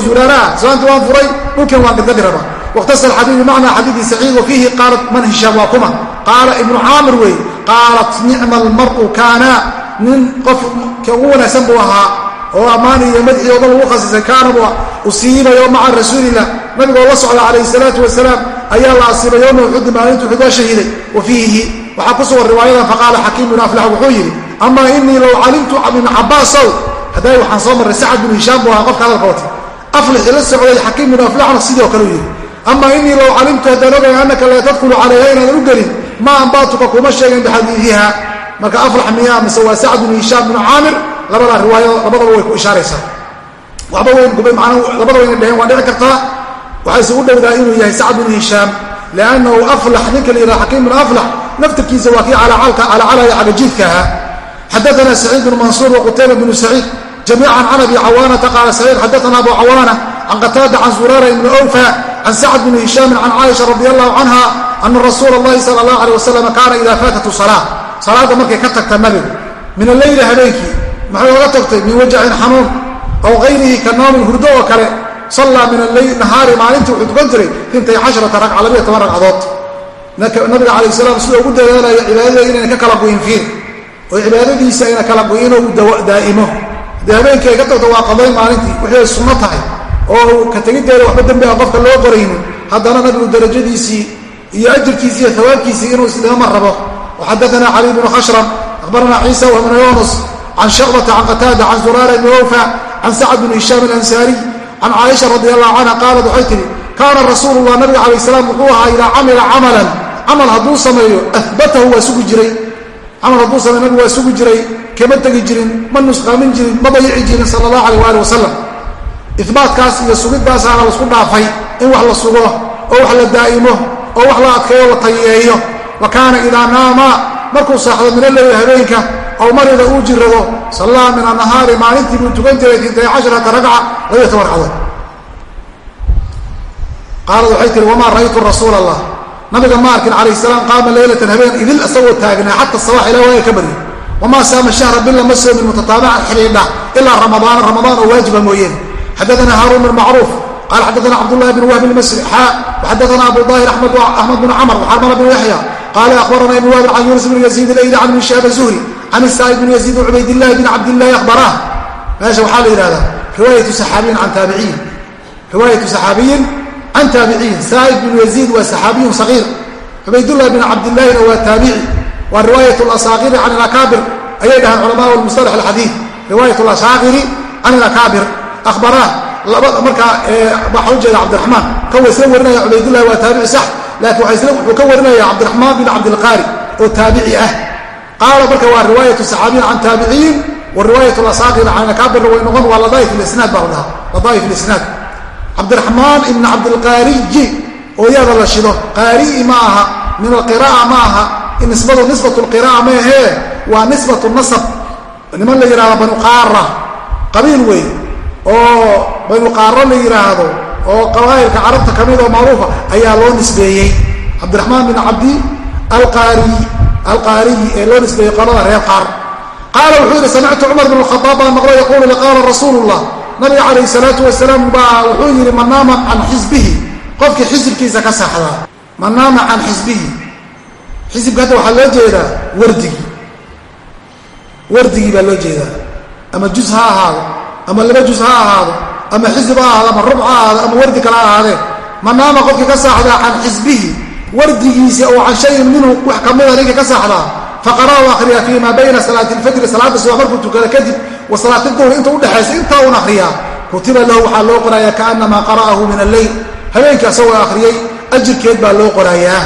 zuraaraha islaantii waan furay dhulkan waan gadgadi raba wakhtasar xadiid bimacnaa xadiidi saciid wa fiihi qaalat man hishaam waa kuma qaala ibnu caamir wey qaalat nicma almaru kaana nin qof ka ugu wanaagsan buu ahaa oo ammaan iyo madxii o dhan lagu khasisay kaana buu usiibayo maca rasuulilah nabigoo la socda calayhi salaatu wasalaam ayaa la asiibay yowma uxudi maalintu uxud waa shahiiday wa fiihi waxaa ku sugan riwaayadan faqaala xakiim binu aflax wuxuu yidhi amaa inii low calimtu ibnu cabaasow hadday waxaan soo marray sacad binu hishaam buu ahaa qofka hadalka wata aflixi la socday xakiim binu aflaxna sidoo kale u yidhi amaa inii low calimtu haddaan ogay annaka laa tadkhulu calayha inaadan u gelin ma ambaatuka kuma sheegin bixadiidiha marka aflax miyaa mise waa sacad binu hishaam binu caamir labadaa riwaayado labadaba way ku ishaaraysaa. Waxba weyn labada wayna dheheen waa dhici kartaa waxay isugu dhowdaa inuu yahay sacd binu hishaam liannahu aflax ninka la yidhaha xakiim binu aflax naftirkiisa waa kii calacalaya cagajiidka ahaa xadaana saciid bnu mansuur waqutayba bnu saciid jamiican can abi cawaanata qaala saciid xadaana abu cawaana can qataada can zuraara ibni awfa can sacd bni hishaamin can caaisha radi allahu canha ana rasuula allahi sala allah aleh wasalam kaana idaa faatatu salaa salaadda markay ka tagta nabigu min alleyli habeenkii maxay oga tagtay? Min wajacin xanuun aw hayrihi ka noomin hurdo oo kale sallaa min nahaari maalintii wuxuu tukan jiray intay casharata ragca labiyo toban ragcadood. Nabiga calayh salaam sida ugu dadaalaya cibaadada inayna ka kala guyin fiir oo cibaadadiisa ayna kala guyin oo daa'imo. Haddii habeenkii ka tagto waa qadayn maalintii wixii tahay. Oo ka tegiddeeda waxba dembi aan qofka loo qoraynin. Haddana nabigu darajadiisii iyo ajirkiisii iyo hawaabkiisii inuu isdhimama rabo. Waxadaana cali bnu khashram akhbarana ciisa wbnu yunus can shacbata can qataada can zuraara bni awfa can sacd bni hishaam alansaariy can caaisha radi allahu canha qaalat waxay tihi kaana rasuulullah nabiga calayh salaam wuxuu ahaa idaa camila camalan camal hadduu sameeyo ahbatahu waa sugi jiray camal hadduu sameeyo nabigu waa sugi jiray kama tegi jirin ma nusqaamin jirin ma bayici jirin sala allahu alayh waali wasalam ibaatkaas iyo sugidaasaana la isku dhaafay in wax la sugo oo wax la daa'imo oo wax la adkeeyo la tayeeyo wa kaana idaa naama markuu saaxdo min alleyli habeenka aw marida uu jirado sallaa min annahaari maalintii buu tukan jiray intay casharata ragca labaiyo toban ragcadood qaalad waxay tihi wamaa ra'aytu rasuula allah nabiga ma arkin calayh salaam qaama leylatan habeen idil isagoo taagnaa xata sabax ilaa waaga ka baryo wamaa saama shahra bila ma soomin mutataabican xidhiidha ilaa ramadaana ramadaan oo waajiba mooyeen xadaana haaruun bn macruuf qaala xadaana cabdullahi bn wahb lmasri xaa waxadaana abu daahir axmed bn camr waxarmala bn yaxya qaala akhbarana ibn wahbin can yuunus bn yaziid alayli can ibn shaab zuhri can isaa'ib bn yaziid cubaydillahi bn cabdillahi akhbarah. Meesha waxaa la yidhahdaa riwaayatu saxaabiyin can taabiciyin riwaayatu saxaabiyin can taabiciyin saa'ib bn yaziid waa saxaabiyun sagiir cubaydullahi bn cabdillahina waa taabici waa riwaayat lasaakiri can alakaabir. Ayay dhahaan culamaa mustalax alxadiid riwaayat lashaakiri can alakaabir. Ahbarah labada markaa waxaa ujeeda cabdiraxmaan. Kan wa isla warinaya cubaydullahi waa taabici sax laakiin wuxuu ka warinaya cabdiraxmaan bin cabdilqaari oo taabici ah qaala marka waa riwaayatu saxaabiyin can taabiciyin wa riwaayat lasaakir can alakaabirna way noqon waa ladaaif lisnaad baa la dhahaa ladaaif lisnaad. Cabdiraxmaan ibn cabdilqaariyi oo yaada la shido qaarii ma aha min alqira'a ma aha nisbadu nisbat lqira'a ma ahee waa nisbatu nasab. Niman la yidhahdo banu qaara qabiil wey oo banu qaaro la yidhaahdo oo qabaa'ilka carabta ka oo macruufa ayaa loo nisbeeyey. Cabdiraxmaan bin cabdi alqaariy alqaariyi ee loo nisbeeyey qolada reer qaar. Qaala wuxuu yidhi samictu cumar bin khadaab baa maqlo yaquulu qaala rasuulu llah nabiga calayhi salaatu wasalaam baa wuxuu yidhi man naama can xisbihi. Qofkii xisibkiisa ka saxdaa man naama can xisbihi. Xisibka hadda waxaa loo jeedaa wardigii. Wardigii baa loo jeedaa. Ama juz ha ahaado ama laba juz ha ahaado ama xisib ha ahaado ama rubc ha ahaado ama wardi kale ha ahaadee. Man naama qofkii ka saaxdaa can xisbihi wardigiisa oo can shayin minhu wax kamida ninkii ka saaxdaa faqara'u akhriya fii maa bayna salaati alfajri salaada subax markuu tukada kadib wa salaati duhri inta udhexaysa intaa un akhriyaa kutiba lahu waxaa loo qorayaa kaanamaa qara'ahu min alleyl habeenkii asagoo akhriyey ajirkeed baa loo qorayaa.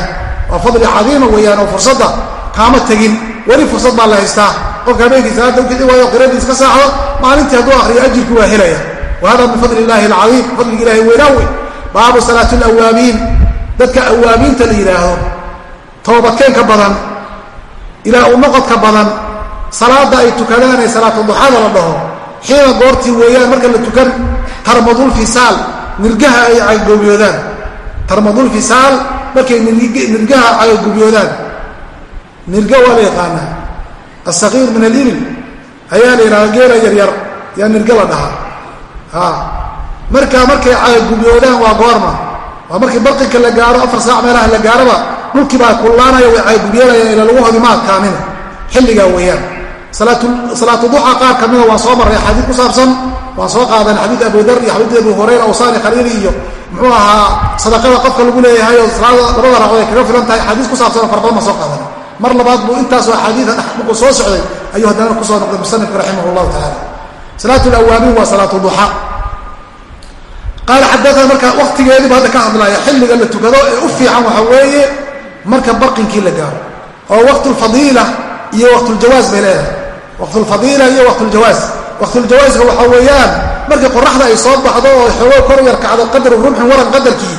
Waa fadli cadiima weeyaan oo fursadda kaama tegin weli fursad baa la haystaa. Qofka habeenkii salaada u kici waayo qiradiis ka saaxdo maalintii hadduu akhriyo ajirku waa helaya. Wa hada min fadli illahi alcadiim fadliga ilahi weynaa wey baabu salaati alawaamiin dadka awaamiinta la yidhaahdo toobadkeenka badan ilaa u noqodka badan salaada ay tukadaan ee salaatu duxada la dhaho xiina goortii weeyaan marka la tukan tarmadulfisaal nirgaha ay cagogobyoodaan tarmadulfisaal markay nirgaha cagogobyoodaan nirga waa la yaqaanaa. Asaqiir min alibil ayaa la yidhahda geela yaryar yaa nirga la dhahaa. Marka markay cagogobyoodaan waa goorma waa markii barqinka la gaaro afar saac meelaha la gaaraba dhulkii baa kullaanaya way cagogobyeelayaan ila lagu hodi maadkaamina xilligaa weeyaan. Salaatu duxa qaar kamida waan soo marray xadiid ku saabsan waan soo qaadan xadiid abu dar iyo xadiid abu hurayra awsaani khaliili iyo muxuu ahaa sadaqada qofka lagu leeyahay oo labada raqood ay kaga filan tahay xadiis ku saabsan oo fara badan soo qaadan mar labaad buu intaasoo axaadiida markuu soo socday ayuu haddana ku soo noqday musanifka raximah llahu tacaala salaatu lawaabiin waa salaatu duxa qaala xadaana marka waktigeediiba hadda ka hadlaya xilliga la tukado ee u fiican waxa weeye marka barqinkii la gaaro oo waqtulfadiila iyo waqtuljawaas bay leedahay. Waqtulfadiila iyo waqtuljawaas waqtuljawaaska waxaa weeyaan markii qoraxda ay soo baxdo oo xoogo kor yar kacdo qadru rumxin waran qadarkii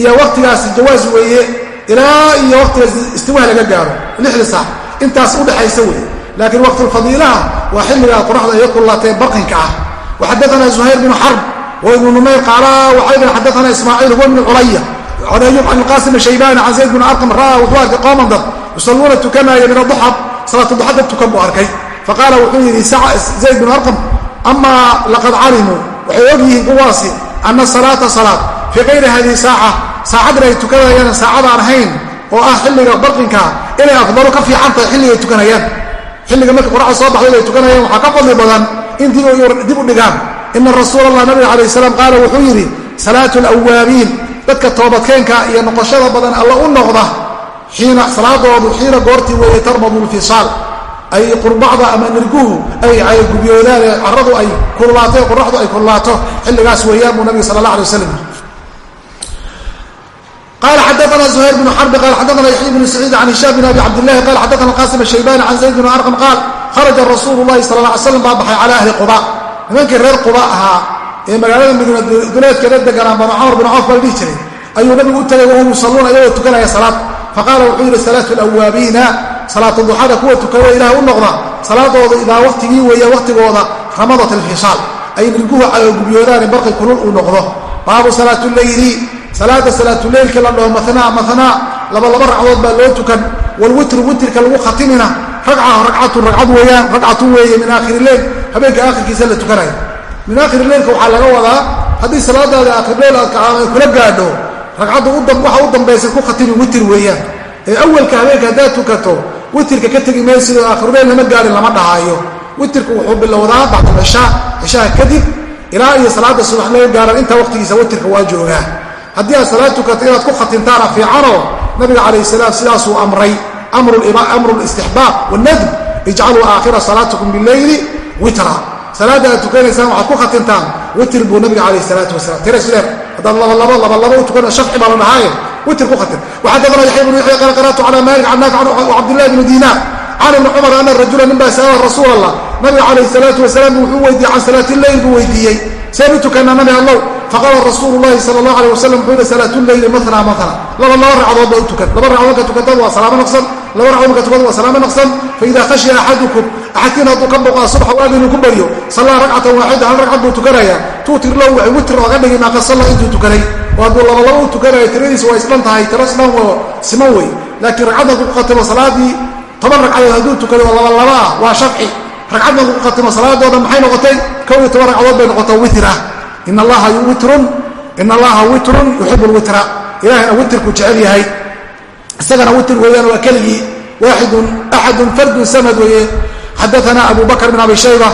iyo waqtigaasi jawaas weeye ilaa iyo waqtiga istiwaha laga gaaro lixda saac. Intaas udhexaysa wey. Laakiin waqtulfadiilaha waa xilligaa qoraxda ay kullaatee barqinka ah. Waxadaana zuhayr bnu xarb numayr qaala waxay dhan xadaana ismaaciil huwa bnu culaya can ayub can ilqaasim shaybani can zayd bn arqam ra'aa wuxuu arkay qooman dad yusalluuna tukanaaya min aduxa salaatuduxada tukan buu arkay. Faqaala wuxuu yidhi zayd bn arqam amaa laqad calimuu waxay og yihiin kuwaasi ana salaata salaad fii kayri hadihi saaca saacaddan ay tukanayaan saacadaan ahayn oo ah xilliga barqinka inay afdalo ka fiican tahay xilligay tukanayaan. Xilliga markii qoraxda soo baxday ay tukanayaan waxaa ka fadli badan in dib u dhigaan ina rasuul allah nabiga calayh salaam qaala wuxuu yidhi salaatu alawaabiin dadka toobadkeenka iyo noqoshada badan alla u noqda salaadoodu xiina goortii weeye tarbadu lfisaal. Ay qurbacda ama nirguhu ay gubyoodaan ee caradu ay kululaato qoraxdu ay kululaato. Xilligaas weeyaan buu nabiga sala allah alay wasalam qala xadaana زhayr bn xrb qal xadaana yaxya bn saciid can hishaam bn abi cabdilahi qal xadaana qasim shaybani can zayd bn arqam qaal kharaja rasuulu lahi sal ه slam baa baxay cala ahli quba nimankii reer quba ahaa ee magaalada madiina duleedkeeda deganaa banu camr bin coof baa la dhihi jiray ayuu nabigu u tagay wahum yusalluuna iyagoo tukanaya salaad. Faqaala wuxuu yidhi salaatu alawaabiina salaata duxada kuwa tukada ilaah u noqda salaadooda idaa waqtigii weeya waqtigooda ramadat alfisaal ay nilguhu gubyoodaan barqi kulul uu noqdo. Baabu salaat leyli salaada salaatuleylka la dhaho manaa manaa laba laba ragcadood baa loo tukan. Walwitru witrka lagu khatimina ragca ragcatun ragcad weeyaan ragcatun weeye min aakhiri leyl habeenka aakhirkiisa la tukanaya min aakhiri leylka waxaa laga wadaa haddii salaadaada aakhirleyl aad kula gaadho ragcadda waxa u dambaysa ku khatimi witr weeyaan. Ee awalka habeenka haddaad tukato witrka ka tegi maysidoo aakhiruleyl lama gaadhin lama dhahaayo. Witrku wuxuu bilowdaa bacda cishaa cishaha kadib ilaa iyo salaada subax laga gaaran intaa waqtigiisa witrka waa joogaa. Haddii aad salaad tukato inaad ku khatimtaana fiicanoo nabiga calayh salaam sidaasuu amray amru listixbaab wanadb ijcaluu aakhira salaatikum bileyli witra salaadda aad tukanaysaan waxaad ku khatintaan witr buu nabiga calayh salaatu wasalam tira isleer haddaad labalabo labalabo u tukana shafci baa la dhahaaye witr ku khatin. Waxadana yaxya bnu yaxya qaala qara'tu cala maalik can naafic an cabdillahi bni diinaar. Can ibni cumar ana rajula ninbaa sa'ala rasuul allah nabiga calayhi salaatu wasalaam wuxuu weydiiyey can salaati leyl buu weydiiyey. Seen u tukannaa nabi allow faqaala rasuulu llahi sala allah alay wasalam wuxuu yihi salaatuleyli matna matna laba laba ragcadood baa u tukan laba ragcadood marka tukatad waa salaamo naqsan laba ragcadood marka tukatad waa salaamo naqsan. Faida khashiya axadukum axadkiin hadduu ka boqaa subaxa waag inuu ku baryo sallaa ragcatan waaxida hal ragcad buu tukanayaa. Tuutir low waxay witr oga dhigi maaqa salla intuu tukanay. Oo hadduu laba laba u tukanaya tiradiisa waa isdhan tahay tiro isdhan oo siman wey. Laakiin ragcaddan ku khatimo salaadii toban ragcadood hadduu tukaday oo laba laba ah waa shafci ragcaddan ku khatimo salaadoodan maxay noqotay? Kow iyo toban ragcadood bay noqota witr ah in allaha witrun in allaha witrun yuxibu lwitra ilahayna witrku jecel yahay. Isagana witr weeyaan waa keligii waaxidun axadun fardun samad weeye xadaana abu bakr bn abi shayba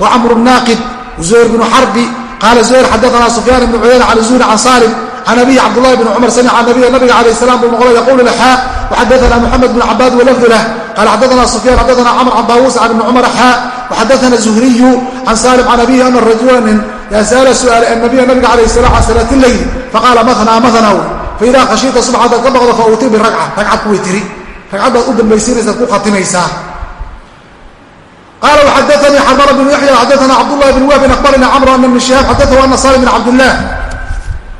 wa camru naaqid zuhayr bnu xarbi qaala zuhayr xadaana sufyaan ibnu cuyayna can zuhri can salim can abiyi cabdulahi bn cumar samica nabiya nabiga alayh salam buu noqday yaquulu laxaa waxadaana muxamed bn cabaad walafdu lah qaala xadaana sufyan xadaana camr can daawuus can ibni cumar xaa waxadaana zuhriyu can salim can abihi ana rajula nin sala su'aale annabiya nabiga calayh salam can salaati leyl faqaala manaa manaa wy faidaa khashiita subx haddaad ka baqdo fa utir biragca ragcad kuway tiri ragcad baad u dambaysiinaysaad ku khatimaysaa qala waxadaanii xarmara bnu yaxya xadaana cabdullahi bn wahbin akhbarana camru ana bn shihaab xadaahu ana salim bn cabdillaah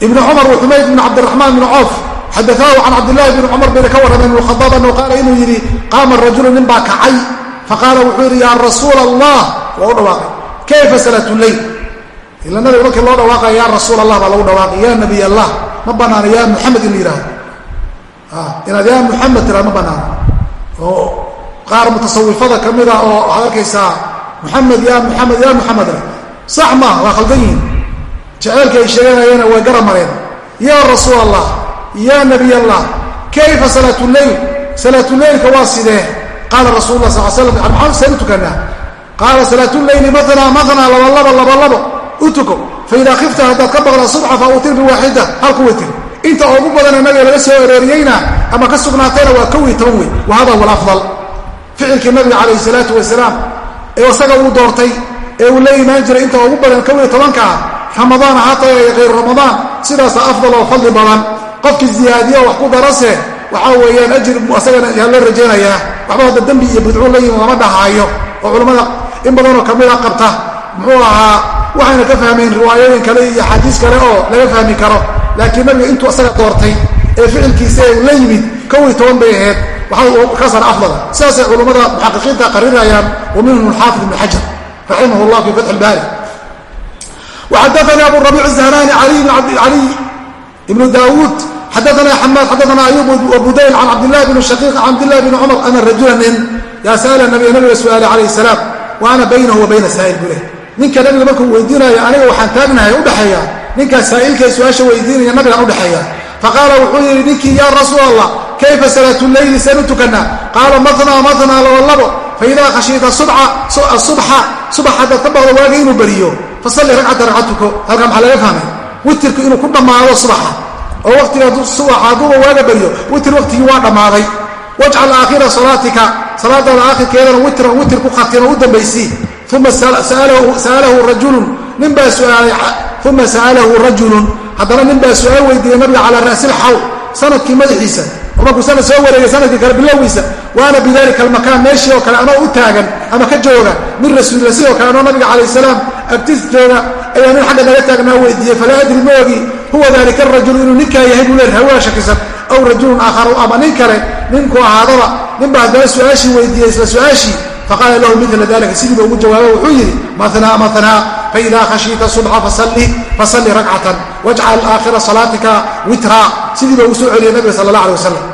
ibn cumar xumayd bn cabdiraxmaan bn coof xadaahu can cabdillahi bn cumar bayna ka warramay ibn khadaab annahu qaala inuu yidhi qaama rajulu nin baa kacay faqaala wuxuu yidhi yaa rasuula allah waa u dhawaaqay kayfa salaatu leyl ila nabiga markii loo dhawaaqaya ya rasuul allah baa lagu dhawaaqay ya nabiy allah ma banaano ya muxamed in la yihahdo inaad ya muxamed tiraa ma banaano oo qaar mutasawifada ka mida oo waxaad arkaysaa muxamed ya muxamed ya muxamed sax maaha waa khaldan yihiin jeceelka ay sheeganayana way gara mareen. Ya rasuul allah ya nabiy allah kayfa salaat leyl salaatuleylka waa sidee? Qaala rasul lah sal slam maxamed seen u tukanaa? Qaala salaatuleyli manaa manaa labalabo labalabo u tuko. Faidaa khifta haddaad ka baqda subxa fa utir biwaaxida halku witir inta ugu badana nabiga laga soo arooriyeyna ama ka sugnaatayna waa kow iyo toban wey wa hada huwa ficilkii nabiga calayhi salaatu wasalaam ee isaga uu doortay ee uu la imaan jiray inta ugu badan kow iyo tobanka ah ramadaan hataa ee kayr ramadaan sidaasa afdal oo fadli badan. Qofkii ziyaadiya wax ku darase waxaa weeyaan ajir isagana loo rajaynayaa. Waxba hadda dembi iyo bidcu la yimi lama dhahaayo. Oo culammada in badanoo kamida qabta. Muxuu ahaa waxayna ka fahmeen riwaayooyin kale iyo axaadiis kale oo laga fahmi karo. Laakiin nabiga intuu isaga doortay ee ficilkiisa ee la yimid kow iyo toban bay ahayd kasar afdala sidaasay culummada muxaqiqiinta qarinayaan wa minhum alxaafid ibn xajar raximah llah fi fatxi ilbaari waxadaanii abu rabiic zahrani cali ibnu daawuud xadaana xamaad xadaana ayub wabudayl can cabdilahi bn shaqiiq can cabdilahi bn cumar ana rajula nin yaa sa'ala nabiya nabiga su'aalay calayh salaam wa ana baynahu wa bayna saa'il buu leh ninka nabiga markuu weydiinayo aniga waxaan taagnahay udhexeeya ninkaa saa'ilkay su'aasha weydiinaya nabigaan udhexeeya faqaala wuxuu yidhi ninkii yaa rasuul allah kayfa salaatu leyli seen u tukanaa qaala matnaa matnaa labo labo faidaa khashiita subxa subax haddaad ka baqdo waaga inuu beriyo fasalli ragcata ragcad tuko halkaa maxaa laga fahmay witirku inuu ku dhammaado subaxa oo waqtiga subaxa hadduuba waaga beryo witir waqtigii waa dhammaaday wajcal aakhira salaatika salaadaada aakhirkeedana witran witir ku khatin oo u dambaysii uma sa'alahu rajulun nin baa su'aalay uma sa'alahu rajulun haddana nin baa su'aal weydiiyey nabiga calaa ra'si lxawl sannadkii madaxiisa. Markuu sanad soo wareegay sannadkii kale bilowgiisa waana bidalika almakaan meeshii oo kale anoo u taagan ama ka jooga min rasuulila sidoo kale anoo nabiga calayh salaam agtiis jooga ayaa nin xagga naga taagnaa weydiiyey falaa adri ma ogi huwa dalika arajulu inuu ninkaa yahay? buu leer hawaa shakisan aw rajulun aakharu ama nin kale ninku ahaadaba. Nin baa haddana su'aashii weydiiyey isla su'aashii faqaala lahu mila dalika sidiiba ugu jawaaba wuxuu yidhi manaa manaa faida khashiita subxa fasalli rakcatan wajcal aakhira salaatika witra sidiiba uu soo celiyay nabiga sal la alay wasalam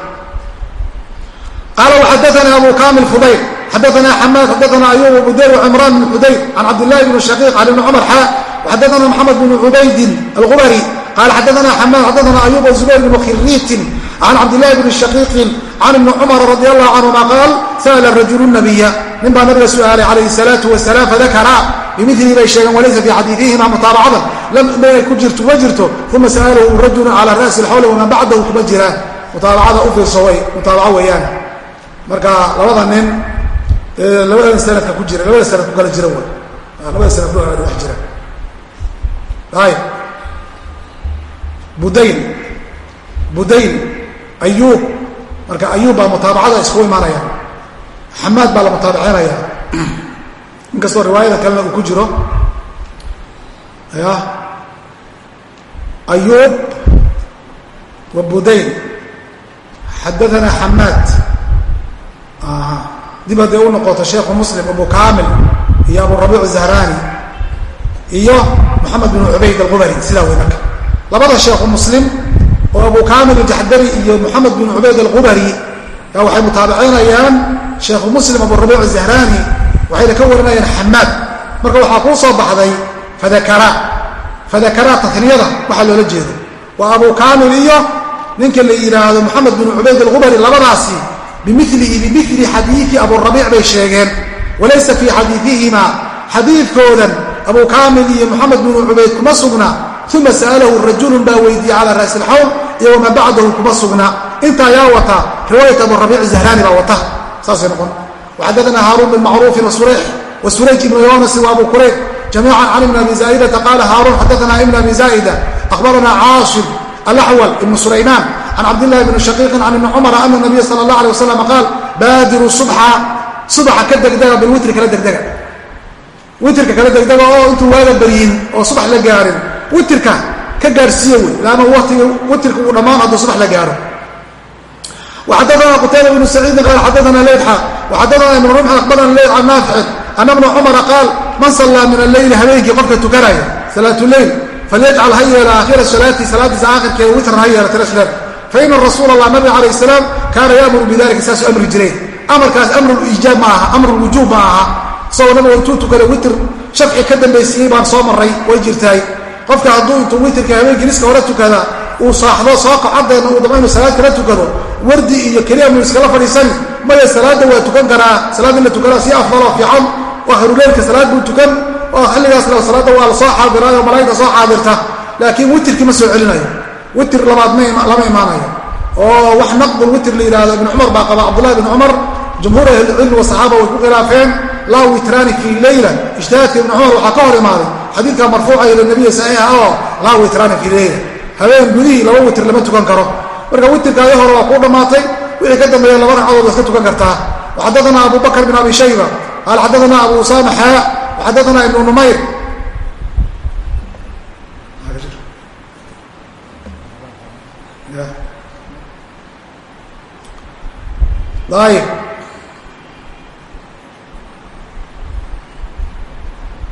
qaala waxadaana abu kamil fudayl xadaana xamaad xadaana ayub budayr cimraan bn xudayr can cabdillahi bn shaqiiq can ibni cumar xaa waxadaana maxamed bn cubaydin alqubari qala xadaana xamaad xadaana ayub zubayr bn khiriitin can cabdillahi bni shaqiiqin can ibni cumar radi allahu canhuma qaal sa'la rajulu nabiya nin baa nabiga su'aalay calayhi salaatu wasalaam fadakara bimilihi bay sheegeen walaysa fii xadiiihima mutaabacadan lamay ku jirto kuma jirto uma sa'alahu rajulu calaa ra'si lxawli waman bacdahu kuma jiraan mutaabacada u fiirso way mutaabaco weeyaan marka labada nin labada sanadka ku jira labada sanad ku kala jira way labada sanad ku kala dhex jira ayb budayl budayl ayuub marka ayuub baa mutaabacada iskugu imaanaya. Xamaad baa la mutaabicinaya inkastoo riwaayada kalena uu ku jiro. Ya ayuub wa budayn. Xadaana xamaad dib hadday u noqoto sheekhu muslim abu kamil iyo abu rabiic zahrani iyo moxamed bin cubayd alqubari sidaa wey marka. Labada sheekhu muslim oo abu kamil jaxdari iyo moxamed bin cubayd alqubari yaa waxay mutaabicinayaan sheekhu muslim aburabiic zahrani waxayna ka warinayaan xamaad marka waxaa kuu soo baxday fadakara fadakara taniyada waxaa loola jeedo. Waa abu kamil iyo ninka la yidhaahdo moxamed bin cubayd alqubari labadaasi bimilihi bimili xadiii aburabiic bay sheegeen. Walaysa fii xadiiihima xadiidkoodan abu kamil iyo moxamed bin cubayd kuma sugna. Uma sa'alahu rajulun baa weydiiyey calaa ra'si lxawl iyo wamaa bacdahu kuma sugna. Intaa yaa wata riwaayat aburabiic zahrani baa wata. Saasay noqon. Waxadana haaruun bin macruufin wasurayj ibnu yonas wa abu kurayb jamiican can ibn abi zaa'idata qaala haaruun xadaana ibn abi zaa'ida akhbarana caashib alaxwal ibnu sulaymaan can cabdillahi bni shaqiiqin can ibni cumara ana nabiya sala allah alay wasalam qaal baadiru subxa subaxa ka degdega bilwitri kala degdega. Witrka kala degdega oo intuu waaga baryin oo subax la gaarin witrka ka gaarsiiye wey laanna watiga witrka uu dhammaan hadduu subax la gaaro. Waxadaana qutayba bnu saciidin qaal xadaana leydxa waxadaana ibnu rumxin aqbarana leyd can naaficin ana bna cumara qaal man sallaa min alleyli habeenkii qofka tukanaya salaatuleyl falyajcal ha yeela aakhira salaatii salaadiisa aakhirkeeda witran ha yeela tilasleed fa ina rasuula allah nabiga calayh salaam kaana yaamuru bidalika saasuu amri jireen amarkaas amruliijaab ma aha amrulwujuub ma aha. Isagoo nabiga intuu tukaday witr shafci ka dambaysiiyey baan soo marray way jirtaay qofka hadduu intuu witrka habeenkii niska hore tukada uu saaxdo soo kacadeena uu daba inuu salaad kala tukado wardi iyo keliya muu iskala fadhiisan maya salaadda waa tukan karaa salaad tukanaa si afdaloo fiican waa haruleelka salaad buu tukan oo xilligaas salaadda waa la xaadiraayo malaa'igta soo xaadirta laakiin witrkii ma soo celinayo. Witr labaad lama imaanayo. Oo wax naqdul witr la yidhahdo ibnu cumar baa qaba cabdullahi ibn cumar jumhuur ahlicilmi wasaxaaba way ku khilaafeen laa witraani fii leyla ijtihaadka ibnu cumar waxaa ka hor imaaday xadiidka marfuuca ila nabiya saxiixa ah oo laa witraana fii leyla habeen gudihii laba witir lama tukan karo. Marka witirka witrkaadii hore waa kuu dhammaatay wixii ka dambeeya laba ragcadood waad ka tukan kartaa. Waxaddaanaa abubakar bin abi shayba qaal xaddaanaa abu usaama xaa waxaddaanaa ibnu numayr. Y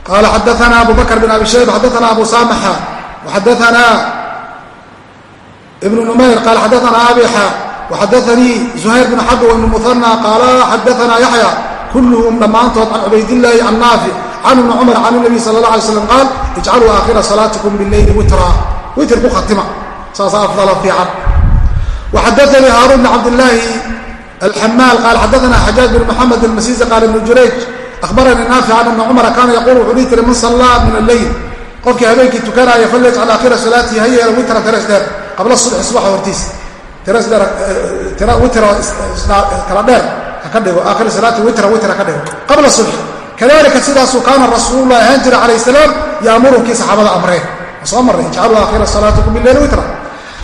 qala xadaana abu bakr abi shayba xadaana abu samaxa waxadaana ibn numayr qala xadaana abixa waxadaanii zuhayr bn xab ibn muhana qaala xadaana yaxya kulluhum dhammaantood can cubaydillaahi can naafic can ibni cumar can nabiy sala la alay slam qaal ijcaluu aakhira salaatikum bileyli witra witr ku khatima saasa afdala fiican waxadaanii haaruun bn cabdillaahi alxamaal qaal xadaana xajaaj bn maxamed almasiisi qaala ibnu jurayj abaranii naafic an ibna cumara kaana yaquul wuxuu dhihi jiray man sallaa min alleyl qofkii habeenkii tukanaaya falyajcal aakhira salaatihi ha yeelo witra teres dheer qabla subxi subaxa dheer witra kala dheer haka dhigo aakhira salaati witra witra ka dhigo qabla subxi kadalika sidaasuu kaana rasuululahi ahaan jira calayh salaam yaamurunkii saxaabada amreen soo marray ijcaluu aakhira salaatikum bileyli witra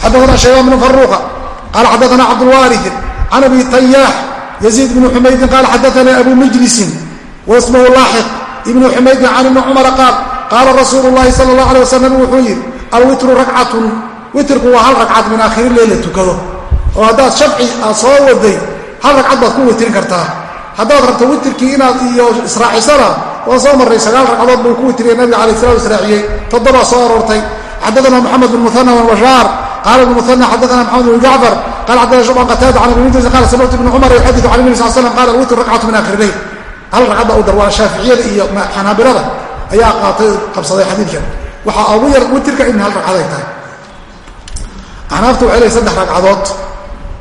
xadaana shaybaan bnu faruuqa qaala xadaana cabdulwaariثin can abi tayaax yaziid bni xumaydin qaala xadaana abu mijlisin wasmahu laaxiq ibnu xumaydin can ibni cumara qaal qaala rasuulu llahi sala allah alay wasalam wuxuu yidhi alwitru rakcatun witrku waa hal ragcad min aakhiri leyla tukado oo haddaad shabci aad soo waday hal ragcad baad ku witrin kartaa haddaad rabto witrkii inaad iyo israacisana waa soo marray sagaal ragcadood buu ku witriye nabiga alay slam israaciyey toddobaa soo aroortay xaddaana moxamed bin muhana wabashaar qaala ibn muhana xaddaana maxamed bin jacfar qala xadana shuban qataada can ibn idris qala samictu ibn cumar yuxadiu can nabi sal slam qala alwitru rakcatu min aakhiri leyl hal ragcadda u dar waa shaaficiyada iyo xanaabilada ayaa qaatay qabsaday xadiidkan. Waxaa ugu yar witirka in hal ragcaday tahay. Axnaafta waxay leey saddex ragcadood.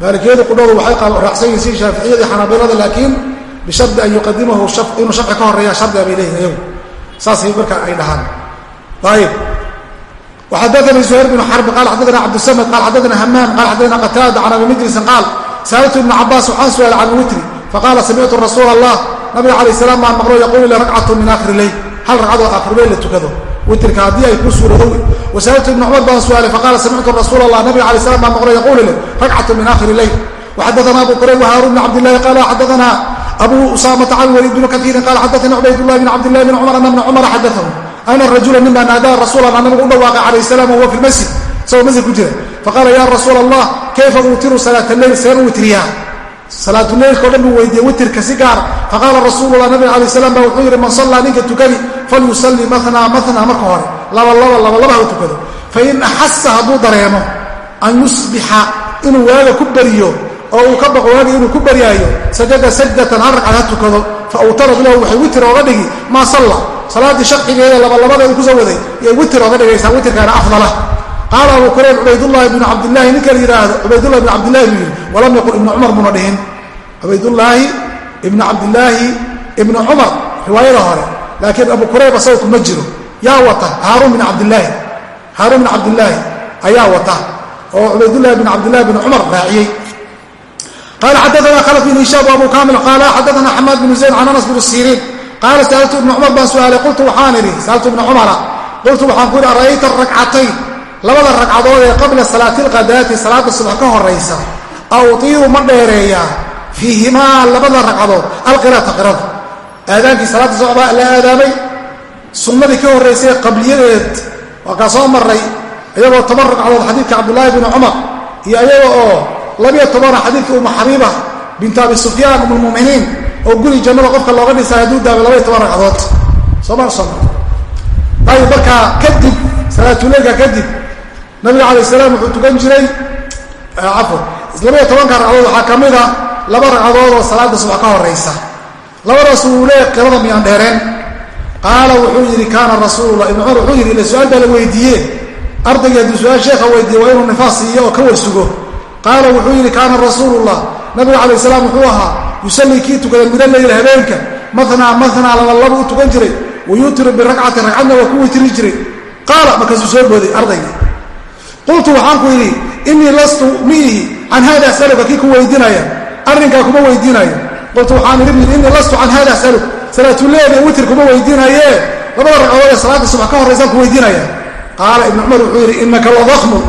Maalikiyadu qudhoodu waxay raacsan yihiin si shaaficiyada xanaabilada laakiin bishardi an yuqadimahu inuu sharci ka horreeya shardiga bay leeyihiin ayagu saasay marka ay dhahaan. Ayib waxadanii zuhayr bnu xarbi qaal xadana cabdisamad qaal xadana hamaam qaal xadana qataada can abi majlisin qaal saaltu ibnu cabaas waxaan su'aal can witri faqaala samictu rasuula allah nabiga alay salaam baan maqlo yaquulu li ragcatu min aakhiri leyl hal ragcadoo aakhirleyl la tukado? Witrka haddii ay ku suuradow wasaaltu ibnu cumar baan su'aalay faqaala samictu rasuula allah nabiga alay salam baan maqlo yaquulu li ragcatu min aakhiri leyl waxadaana abu kurayb wahaaruun bn cabdillahi qaala xadaana abu usaamata can waliid bnu kaiirin qaala xadaana cubaydullahi bn cabdillahi bn cumar ana bna cumara xadaahu ana rajula mima naadaa rasuulan a nabigu u dhawaaqay calayh salam wahuwa fi lmasjid isagoo masjid ku jira. Faqaala ya rasuula allah kayfa uutiru salaata leyl seen salaatuleylkao dhan buu weydiiyey witirka si gaara faqaala rasuululah nabiga alay slam ba wuxuu yidhi man sallaa ninka tukadi falyusalli manaa manaa marka hore. Laba laba laba laba ha tukado. Fain axasa hadduu dareemo an yusbixa inuu waaga ku beriyo oo uu ka baqo waaga inuu ku beryaayo sajada sajdatan hal ragcad ha tukado fa awtarad lahu waxay witir ooga dhigi maa salla salaaddii sharcigeeda labalabada uu ku soo waday yay witir ooga dhigaysaa witirkaana afdala qaala abu kurayb cubaydulahi bnu cabdilahi ninka la yidhaahdo cubaydullahi bn cabdillahi buu yidhi walam yaqul ibnu cumar buna dhihin cubaydulaahi ibnu cabdilaahi ibnu cumar riwaayada hore laakiin abu kurayb asawdku ma jiro yaa wata haaruun bin cabdilaahi haaruun bin cabdilaahi ayaa wata oo cubaydullahi bn cabdillahi bn cumar raaciyey qaala xadaana khalaf bin hishaam abu kamil qaala xadaana xamaad bnu zayd can anas bn siriin qaala saaltu ibnu cumar baan su'aalay qultu waxaan idhi saaltu ibna cumara qultu waxaan ku yidhi ara'ayta ragcatayn labada ragcadood ee qabla salaati alqadaati salaada subax ka horaysa awtiiru ma dheereeyaa fiihimaa labada ragcadood alqiraata qirada. Aadaankii salaadda subax la aadaamay sunnadii ka horraysay qabliyadeed waa kaa soo maray iyagoo toban ragcadood xadiidka cabdullaahi bni cumar iyo iyaga oo labiyo tobana xadiidka uma xabiiba bintu abi sufyaan umulmuminiin oo guri jannada qofka looga dhisay hadduu daamo labaiyo toban ragcadood. Sooma soo mar ayib markaa kadib salaatuleylka kadib nabiga alay salaam wuxuu tukan jiray cafwan labaiyo tobanka ragcadood waxaa ka mid a laba ragcadood oo salaada subax ka horaysa labadaas uu leeya qirada miyaan dheereen? Qaala wuxuu yidhi kaana rasuulula ibnu cumar wuxuu yidhi ila su'aal baa la weydiiye ardaygii hadduu su'aal sheekha weydiiye waa inuu nifaas siiyo oo ka warsugo. Qaala wuxuu yidhi kaana rasuulullah. Nabiga calayh salaam wuxuu ahaa yusallii kii tukada mina leyl habeenka. Manaa manaa labalaba u tukan jiray. Wayutiru biragcatin ragcadna waa ku witri jiray. Qaala markaasuu soo booday ardaygii qultu waxaan ku yidhi inii lastu miihi can hada asaluka kii ku weydiinaya arrinkaa kuma weydiinayo. Qultu waxaan idhi innii lastu can hada asaluk salaatuleed iyo witir kuma weydiinaye. Labada ragcadood ee salaadda subax ka horraysaan ku weydiinaya. Qaala ibnu cumar wuxuu yidhi inaka ladakmun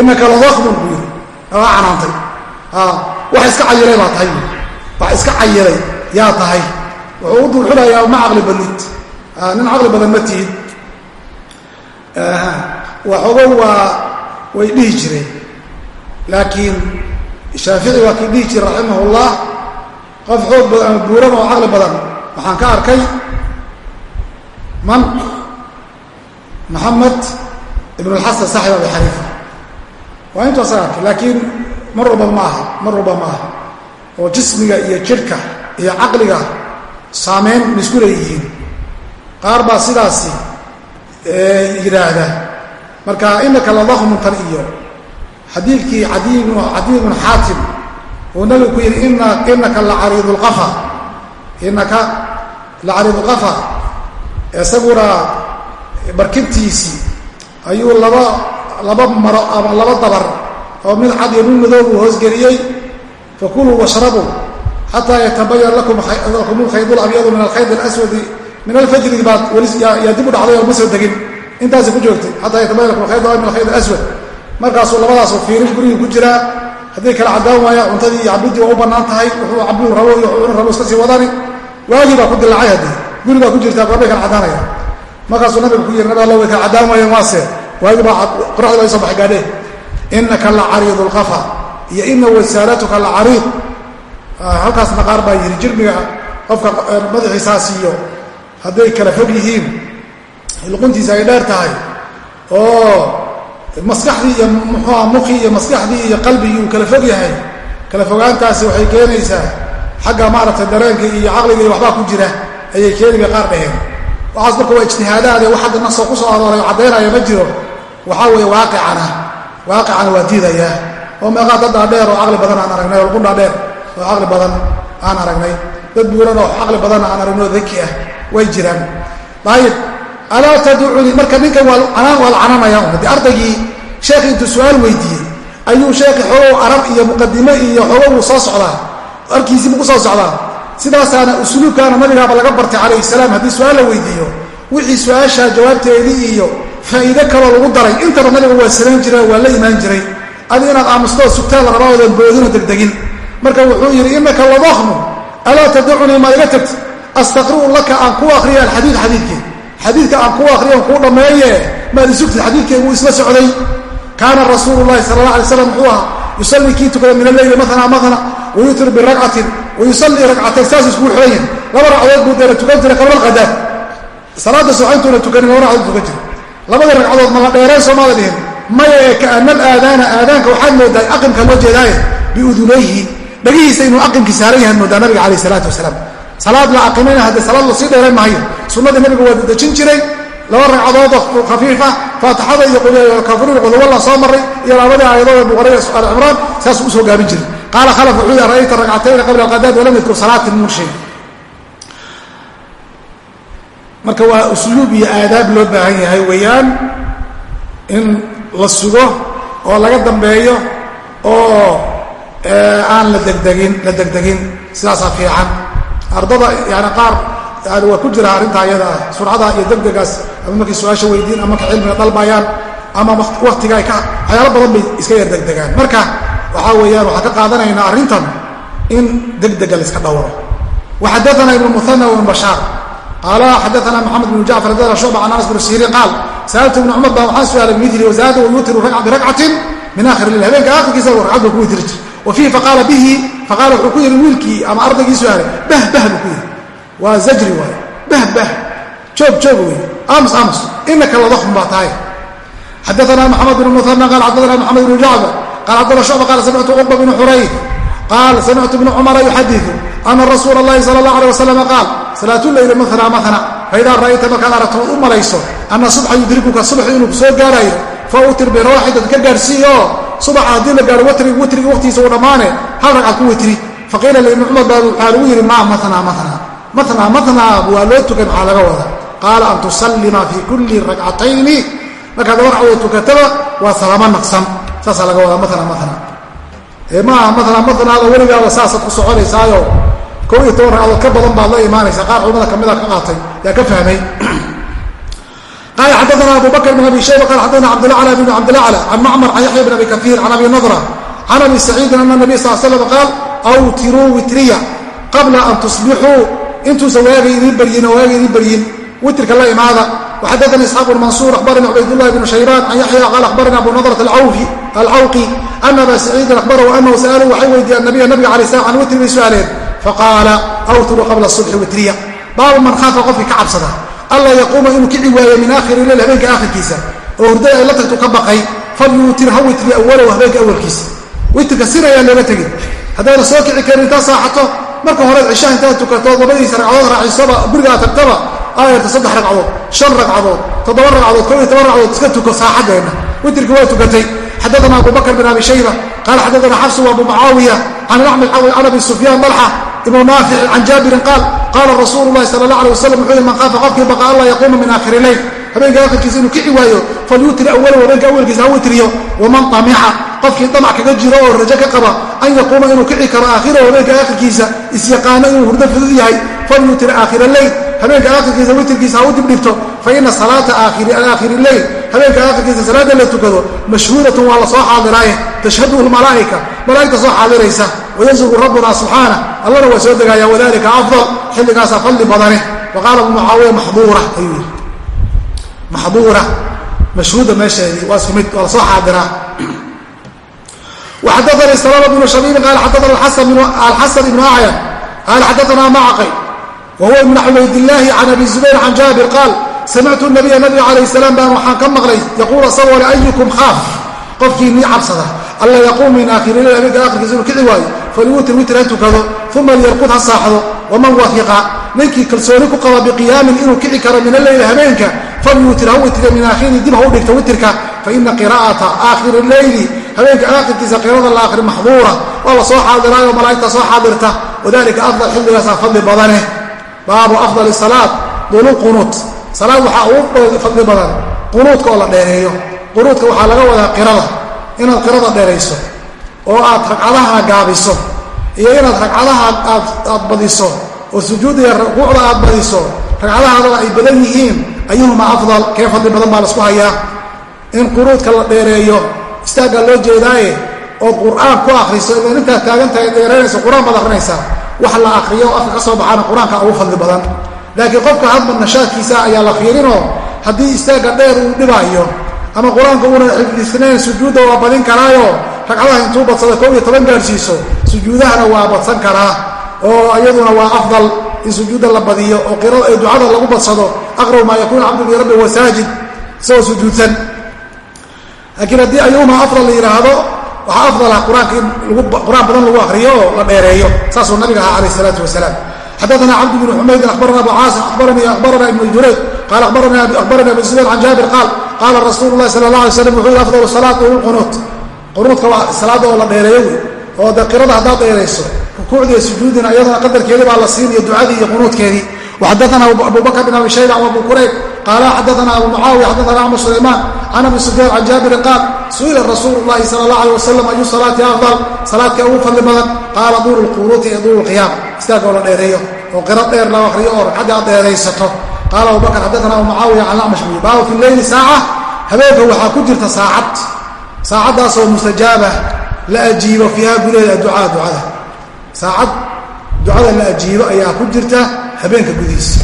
inaka ladakmun buu yidhi. Waa canaantay. Wax iska cayilay baa tahay. Wax iska cayilay yaa tahay. Wuxuu u duuxinayaa ma caqli badnid nin caqli waxoogo waa way dhihi jireen. Laakiin shaafici waa kii dhihi jira raximahullah. Qof xoog badan ama buuran oo caqli badan waxaan ka arkay man maxamed ibn اlxasan saaxib abi xaniifa. Waa intu asaga arkay laakiin mar walba ma aha mar walba ma aha. Oo jismiga iyo jidhka iyo caqliga saameyn ma isku leeyihiin. Qaar baa sidaasi yidhaahda marka inaka ladahmun tan iyo. Xadiidkii cadiy bnu xaatim uu nabigu ku yidhi inaka lacariid lqafa inaka lacariid lqafa isaguna barkintiisii ayuu laba laba maro ama laba dabar oo mid cad iyo mid madoobu hoosgeliyey fakuluu washrabuu xataa yatabayan lakum alkhayd labyadu min alkhayd alaswadi min alfajri baad yaa dib u dhacday oo ma soo degin intaasi ku joogtay. Xataa yatabayan lakum alkhayd min alkhayd alaswad markaasuu labadaasoo fiirin gurigii ku jiraa haddii kala caddaan waaya cuntadii iyo cabidii waa u bannaan tahay wuxuu cabuu rabo iyo wuxuuna rabo iska sii wadani. Waagii baa ku dilaacay haddii. Gurigaa ku jirtaa gorbay kala caddaanaya markaasuu nabiga ku yiri nabi alla way kala caddaan waayeen waase waagii baa qoraxdii baa soo baxay gaadhee inaka la cariidu lqafa iyo ina wasaaratuka la cariid halkaasna qaar baa yidhi jirmiga qofka madaxiisaas iyo hadday kala fog yihiin luquntiisa ay dheer tahay. Oo maskaxdii iyo muxuuha muqii iyo maskaxdii iyo qalbigii uu kala fog yahay. Kala fogaantaasi waxay keenaysaa xagga maaragtay dareenka iyo caqliga iyo waxbaa ku jira ayay keeniba qaar dhaheen. Waxaas marka waa ijtihaadaade wax hadda nasoo ku soo arooray oo caddaynaya ma jiro. Waxaa weeye waaqicana. Waaqicana waa diidayaa oo meeqaa dad dhaadheer oo caqli badan aan aragnay oo luqun dhaadheer oo caqli badan aan aragnay. Dad buuran oo caqli badan aan aragnay oo daki ah way jiraan. Ayib alaa tadcunii marka ninkan waa waa la cananaya de ardaygii sheekhi intuu su'aal weydiiyey ayuu sheekhi xoogow arab iyo muqadime iyo xoogow soo socdaa. Arkiisiibuu ku soo socdaa. Sidaasaana usluubkaana nabigaaba laga bartay calayhi salaam haddii su'aal la weydiiyo wixii su'aashaa jawaabteedii iyo faa'iide kaloo lagu daray. Intaba nabiga waa samayn jira waa la imaan jiray. Adi inaad aamustoo sugtaan la rabaa degdegin. Marka wuxuu yidhi inaka ladahmu alaa tadacunii ma iga tagti? Astaqri'u laka aan kuu akriya alxadiid xadiidkii xadiidka aan kuu akriya kuu dhammeeye maad isugtid xadiidkii wuu isla socday? Kaana rasuulu llahi sala allah alay slam muxuu ahaa yusallii kii tukada min alleyli maana maana wayutir biragcatin wayusallii ragcatayn saas iskugu xiran laba ragcadood buu deena tukan jiray qabla alqadaa salaadda suxayntuuna tukanin laba ragcadood tukan jiray. Labadii ragcadood mala dheereen soomaada dhihin maya ee kaana alaadaana aadaanka waxaad moodaa aqimka loo jeedaaye biudunayhi dhagihiisa inuu aqimkii saaran yahay moodaa nabiga calayh isalaatu wasalaam salaad la aqimayna haddee salaad la sii dheerayn maayo. Sunnadii nabiga waa dejin jiray. Laba ragcadoodoo khafiifa faatixada iyo kafuruur quduballa soo maray iyo labadii aayadood ee buqaraya al cimraan saasuu u soo gaabin jiray. Qaala khalaf wuxuu yidhi ra'ayta ragcatayni qabla alqadaad walam yadkur salaatin murshay marka waa usluub iyo aadaab loo baahan yahay weeyaan in la sugo oo laga dambeeyo oo aan la degdegin la degdegin sidaasaa fiican ardada yani qaar waa ku jira arrintaa ayada ah surcada iyo degdegaas ama markay su'aasha weydiin ama marka cilmiga dalbayaan ama waktiga ay ka waxyaalo badan bay iska yar degdegaan. Marka waxaa weeyaan waxaan ka qaadanaynaa arrintan in degdega la iska dhowro waxadaana ibnu muhana ibn bashaar. Qaala xadaana maxamed bn jacfar adana shucba can anas bn siriin qaal sa'altu ibn cumar baa waxaan su'aalay bimili wazaada wayutiru biragcatin min akhir lil habeenka aakhirkiisa ragcad buu ku witiri jir wa fiihi faqaala bihi faqaala wuxuu ku yidhi wiilkii ama ardaygii su-aalay bah bah buu ku yidhi waa zajri waay bah bah joog joog wey amus amus inaka ladakm baa tahay xadaana maxamed bn muhana qaal xadaana maxamed bn jacfar qaal xadana shucba qaala samictu qurba bn xurayd qaal samictu bn cumara yuxadiu ana rasuula اllahi sala اllah alيه wasalam qaal salaat leyli mana mana faidaa ra'ayta markaad aragto u malayso ana subxa yudrikuka subax inuu ku soo gaarayo fautir birawaaxidad ka gaarsiiy oo subaxa haddii la gaaro watriga watriga waqtiisa uu dhammaane hal ragcad ku witri faqiila libni cumar baa waxaa lagu yidhi maa mana mana mana mana waa loo tukan maxaa laga wada qaala an tusallima fii kulli ragcatayni. Markaad laba ragcadood tukataba waa salama naqsan. Saasaa laga wadaa mana mana maaha mana manaada weligaaba saasaad ku soconaysaayo. Ko iyo toban ragcadood ka badan baad la imaanaysaa qaar culamada kamida ka qaatay yaa ka fahmay qaala xadaana abu bakr bn abi shayba qala xadaana cabdilacla bn cabdilacla can macmar can yaxya bn abi kaiir can abi nadra can abi saciidin ana nabiy sal slam qaal awtiruu witriya qabla an tusbixuu intuusan waaga idiin baryin oo waaga idiin baryin witrka la imaada waxadana isxaaq bn mansuur akhbarani cubaydulahi bn shaybaan can yaxya qaal akhbarani abu nadrat alcawqi ana aba saciidin akhbarahu anahu sa'aluu waxay weydiiyeen nabiya nabiga alay slam can witri bay su'aaleen faqaala awtiru qabla subxi witriya baabu man khaafa qofkii ka cabsada alla yaquuma inuu kici waayo min aakhiri leyl habeenka aakhirkiisa oo hurdada ay la tagtu ka baqay falyuutir ha witriya awalow habeenka awalkiisa witrka sir looga tegin haddayna soo kici karin intaa saaxato marka hore cishaha intaad tukatood labadiisa ragcadood raacisaba gurigaa tagtaba aayarta saddex ragcadood shan ragcadood toddoba ragcadood koo iyo toban ragcadood iska tuko saaxadeenna. Witrka waa tukatay xaddaana abu bakr bin abi shayba qaala xaddaana xafsu abu mucaawiya can axmed can abi sufyaan dalxa ibnu naafic can jaabirin qaal qaala rasuulu lahi sala allah alay wasalam wuxuu yihi man khaafa qofkii baqa alla yaquuma min aakhiri leyl habeenka akhirkiisa inuu kici waayo falyutir awala habeenka awalkiisa ha witriyo waman tamica qofkii damac kaga jiro oo rajo ka qaba an yaquuma inuu kici karo aakhirahu habeenka aakhirkiisa isyaqaano inuu hurdo fudud yahay falyutir aakhira habeenka aakhirkiisa witrkiisa ha u dibdhigto fa ina salaata aakhiri leyl habeenka aakhirkiisa salaada la tukado mashhuuratun waa la soo xaadiraaye tashhaduhu malaaika malaa'igta soo xaadiraysa wayanzuru rabbuna subxaana allana waa soo degaaya wadalika afdal xilligaasaa fadli badane wa qaala abu mucaawiya maxduura ayuu yidhi maxduura mashhuuda meesheedii waa isku mid waa la soo xaadiraa وxadثnي سلام بن شhبيب qال xadثna الxسن بن أعyن qال xadثna معqل wahuwa ibn cubaydilaahi can abi zubayr can jaabir qaal samictu nabiya nabiga calayh salaam baan waxaan ka maqlay yaquul asagoo le ayukum khaaf qofkii mii cabsada alla yaquum min aakhirila aminka aakhirkiisa inuu kici waayo falyuutir witr ha tukado uma liyarqud ha saaxdo waman wafiqa ninkii kalsooni ku qaba biqiyaamin inuu kici karo min alleyli habeenka falyuutir ha witriya min aakhirihi dib ha u dhigto witrka faina qiraa'ata aakhiri leyli habeenka aakhirkiisa qirada la akhri maxduura waa la soo xaadiraayo malaa'igta soo xaadirta wadalika afdal xilligaasaa fadli badaneh baabu afdali salaad dulu qunuut salaad waxaa ugu fadli badan qunuudka oo la dheereeyo. Qunuudka waxaa laga wadaa qirada inaad qirada dheerayso oo aad ragcadaha gaabiso iyo inaad ragcadaha aad badiso oo sujuudiga rukuucda aad badiso ragcadahaadana ay badan yihiin ayuhuma afdal kee fadli badan baa la isku hayaa. In qunuudka la dheereeyo istaaggaa loo jeedaaye ood qur'aan ku akriso idan intaad taagantahay dheeraynayso qur'aan baad akrinaysaa wax la akriyo afka ka soo baxaana qur'aanka ugu fadli badan. Laakiin qofka hadba nashaadkiisa ayaa la fiirinoo haddii istaagga dheer uu dhibaayo ama qur'aanka uuna xifdisnayn sujuudda waa badin karaayo ragcadaha intuu badsada koob iyo toban gaarhsiiso sujuudahana waa badsan karaa oo iyaduna waa afdal in sujuudda la badiyo oo ducada lagu badsado aqrab maa yakuunu cabdu birabbi wasaajid isagoo sujuudsan. Laakiin haddii ayuuma afdal la yidhaahdo waxaa afdalah qur'aanka in qur'aan badan lagu akriyo oo la dheereeyo. Saasuu nabiga ahaa calayh isalaatu wasalaam. Xadaana cabd bn xumaydin abarana abu caasim abarana ibnu jurayd qaal abarani abu zubayr can jaabir qaal qaala rasuulu lahi sala la alay slam wuxuu yhi afdal salaat qunuut. Qunuudka waa salaada oo la dheereeyo wey oo de haddaad dheerayso rukuucdiiyo sujuudina iyadana qadarkeedii baa la siinaya ducadii iyo qunuudkeedii waxadaana abu bakr bin abi shayba abu kurayb qaala xadaana abu mucaawiya xadaana acmar sulaymaan can abi sufyaan can jaabirin qaal su'ila rasuulu llahi sala allah alay wasalam ayu salaati afdal salaadka ugu fadli badan qaala duulu lqunuuti iyo duulu lqiyaam istaagoo la dheereeyo oo qiro dheer la akriyo oo ragcaddii aad dheeraysato. Qaala abu bakr xadaana abu mucaawiya can acmash baabu fi leyli saaca habeenka waxaa ku jirta saacad. Saacaddaasoo mustajaaba la ajiibo fiiha gudaheeda ducaa ducada. Saacad ducada la ajiibo ayaa ku jirta habeenka gudihiisa.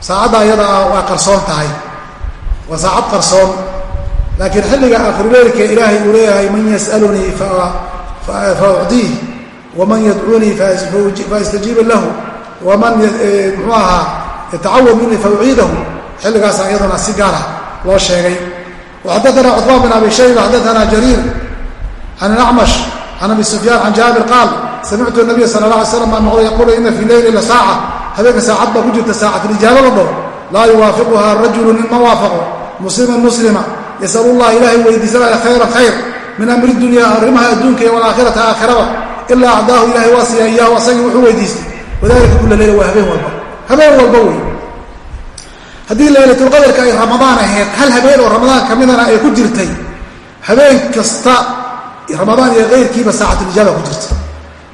Saacadda ayada waa qarsoon tahay. Waa saacad qarsoon laakiin xilliga akhrileylka ilaahay uu leeyahay man yas'alunii fa waman yadcuunii faastajiiba lahu waman muxuu ahaa yatacawad minii fa uciidahu. Xilligaasa iyaduna si gaara loo sheegay. Waxadaana cuثmaan bin abi shayba xadaana jariir can acmash can abi sufyaan can jaabir qaal samictu nabiya sala la alay slam baa noqday yaquulu ina fii leyli la habeenka saacad baa ku jirta saacatulijaaba la dhaho laa yuwaafiquha rajulu nin ma waafaqo musliman muslima yasalu llah ilaahay weydiisanaya khayran khayr min amri dunya arrimaha adduunka iyo walaakhirata aakhiraba ilaa acdaahu ilahay waa siiya iyaahu asagii wuxuu weydiistay. Wadalika kula leyla waa habeen walba. Habeen walba wey. Haddii laylatulqadarka ay ramadaan ahayd hal habeen oo ramadaan ka midana ay ku jirtay habeen kasta ramadaan iyo kayrkiiba saacatulijaaba ku jirta.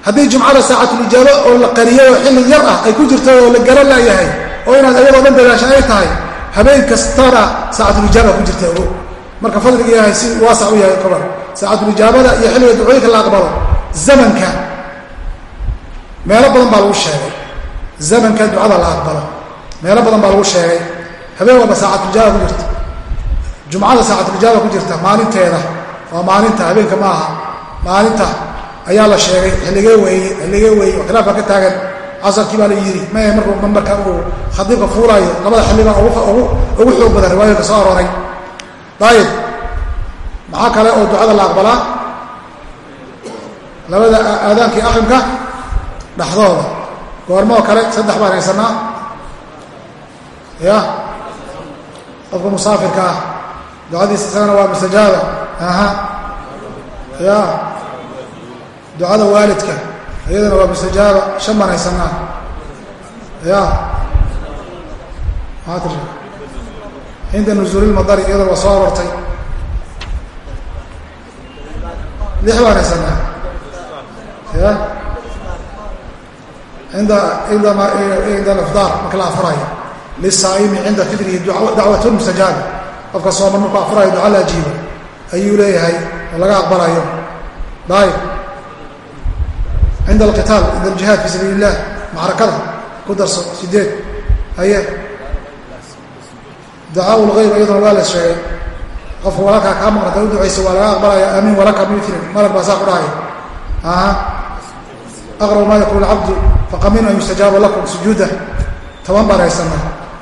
Haddii jumcada saacatulijaaba oo la qariyay oo xilli yar ah ay ku jirtay oo la garan laayahay oo inaad ayadoo dhan dagaasha ay tahay habeen kastana saacatulijaaba jirta marka fadliga ilaahay si waasac u yahay kabar. Saacatulijaabada iyo xilliga ducooyinka la aqbalo zamanka meelo badan baa lagu sheegay. Zamanka ducada la aqbalo meelo badan baa lagu sheegay. Habeen walba saacatulijaaba ku jirta. Jumcada saacatulijaaba ku jirta maalinteeda waa maalinta habeenka ma aha. Maalinta ayaa la sheegay xilligee weeye xilligee weeye oo khilaafka ka taagan. Casarkii baa la yidhi mae markuu mambarka uu khadiibka fuulaayo labada xilliba ugu xoog badan riwaayooyinka soo arooray dayib maxaa kale oo ducada la aqbalaa? Labada aadaankii aqrimka dhexdooda. Goormoo kale saddex baan haysanaa ya qofka musaafirka ah. Ducadiisa isagana waa mustajaaba. Aha. Ya ducada waalidka. Iyadana waa mustajaaba. Shan baan haysanaa ya cinda nuzuulilmadari iyadana waa soo aroortay lix baan haysanaa ya inda indama cinda alifdaar marka la afurayo lisaaimi cinda fitrihi dacwat mustajaaba qofka sooman markuu afurayo duca la ajiibo ayuu leeyahay oo laga aqbalayo daayib cinda alqitaal cinda aljihaad fi sabiili illah macrakada ku darso sideed haye ducaa lgayb iyaduna waa la sheegay qofka walaalkaa kaa maqnata u ducaysa waa laga aqbalaya amiin walaka milin malag baa saa ku dhahaya aha aqrab maa yakunu cabdu faqamin an yustajaaba lakum sujuuda toban baan haysana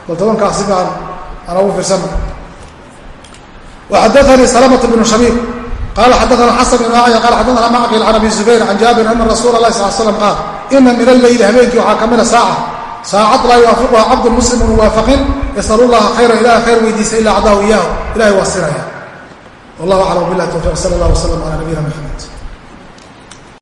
bal tobankaasi baan aan ugu fiirsana وxadثnي سلمة بن شhبيب qال xadثna xسن بن أعyى qال xadثna mcqل عن أbي زبير عن jاaبر أن رsuل الlahi صل sلم qاal إna min الleyl habeenkii waxaa ka mida sاacة saacad laa yuwaafiquha cabdun muslimun waafaqin yasalu llaha khayran ilaha khayr weydiisa ilaa cadaahu iyaahu ilahay waa sinaya wallahu aclam bilah tawfiq sala allah wasalam calaa nabiyina moxamed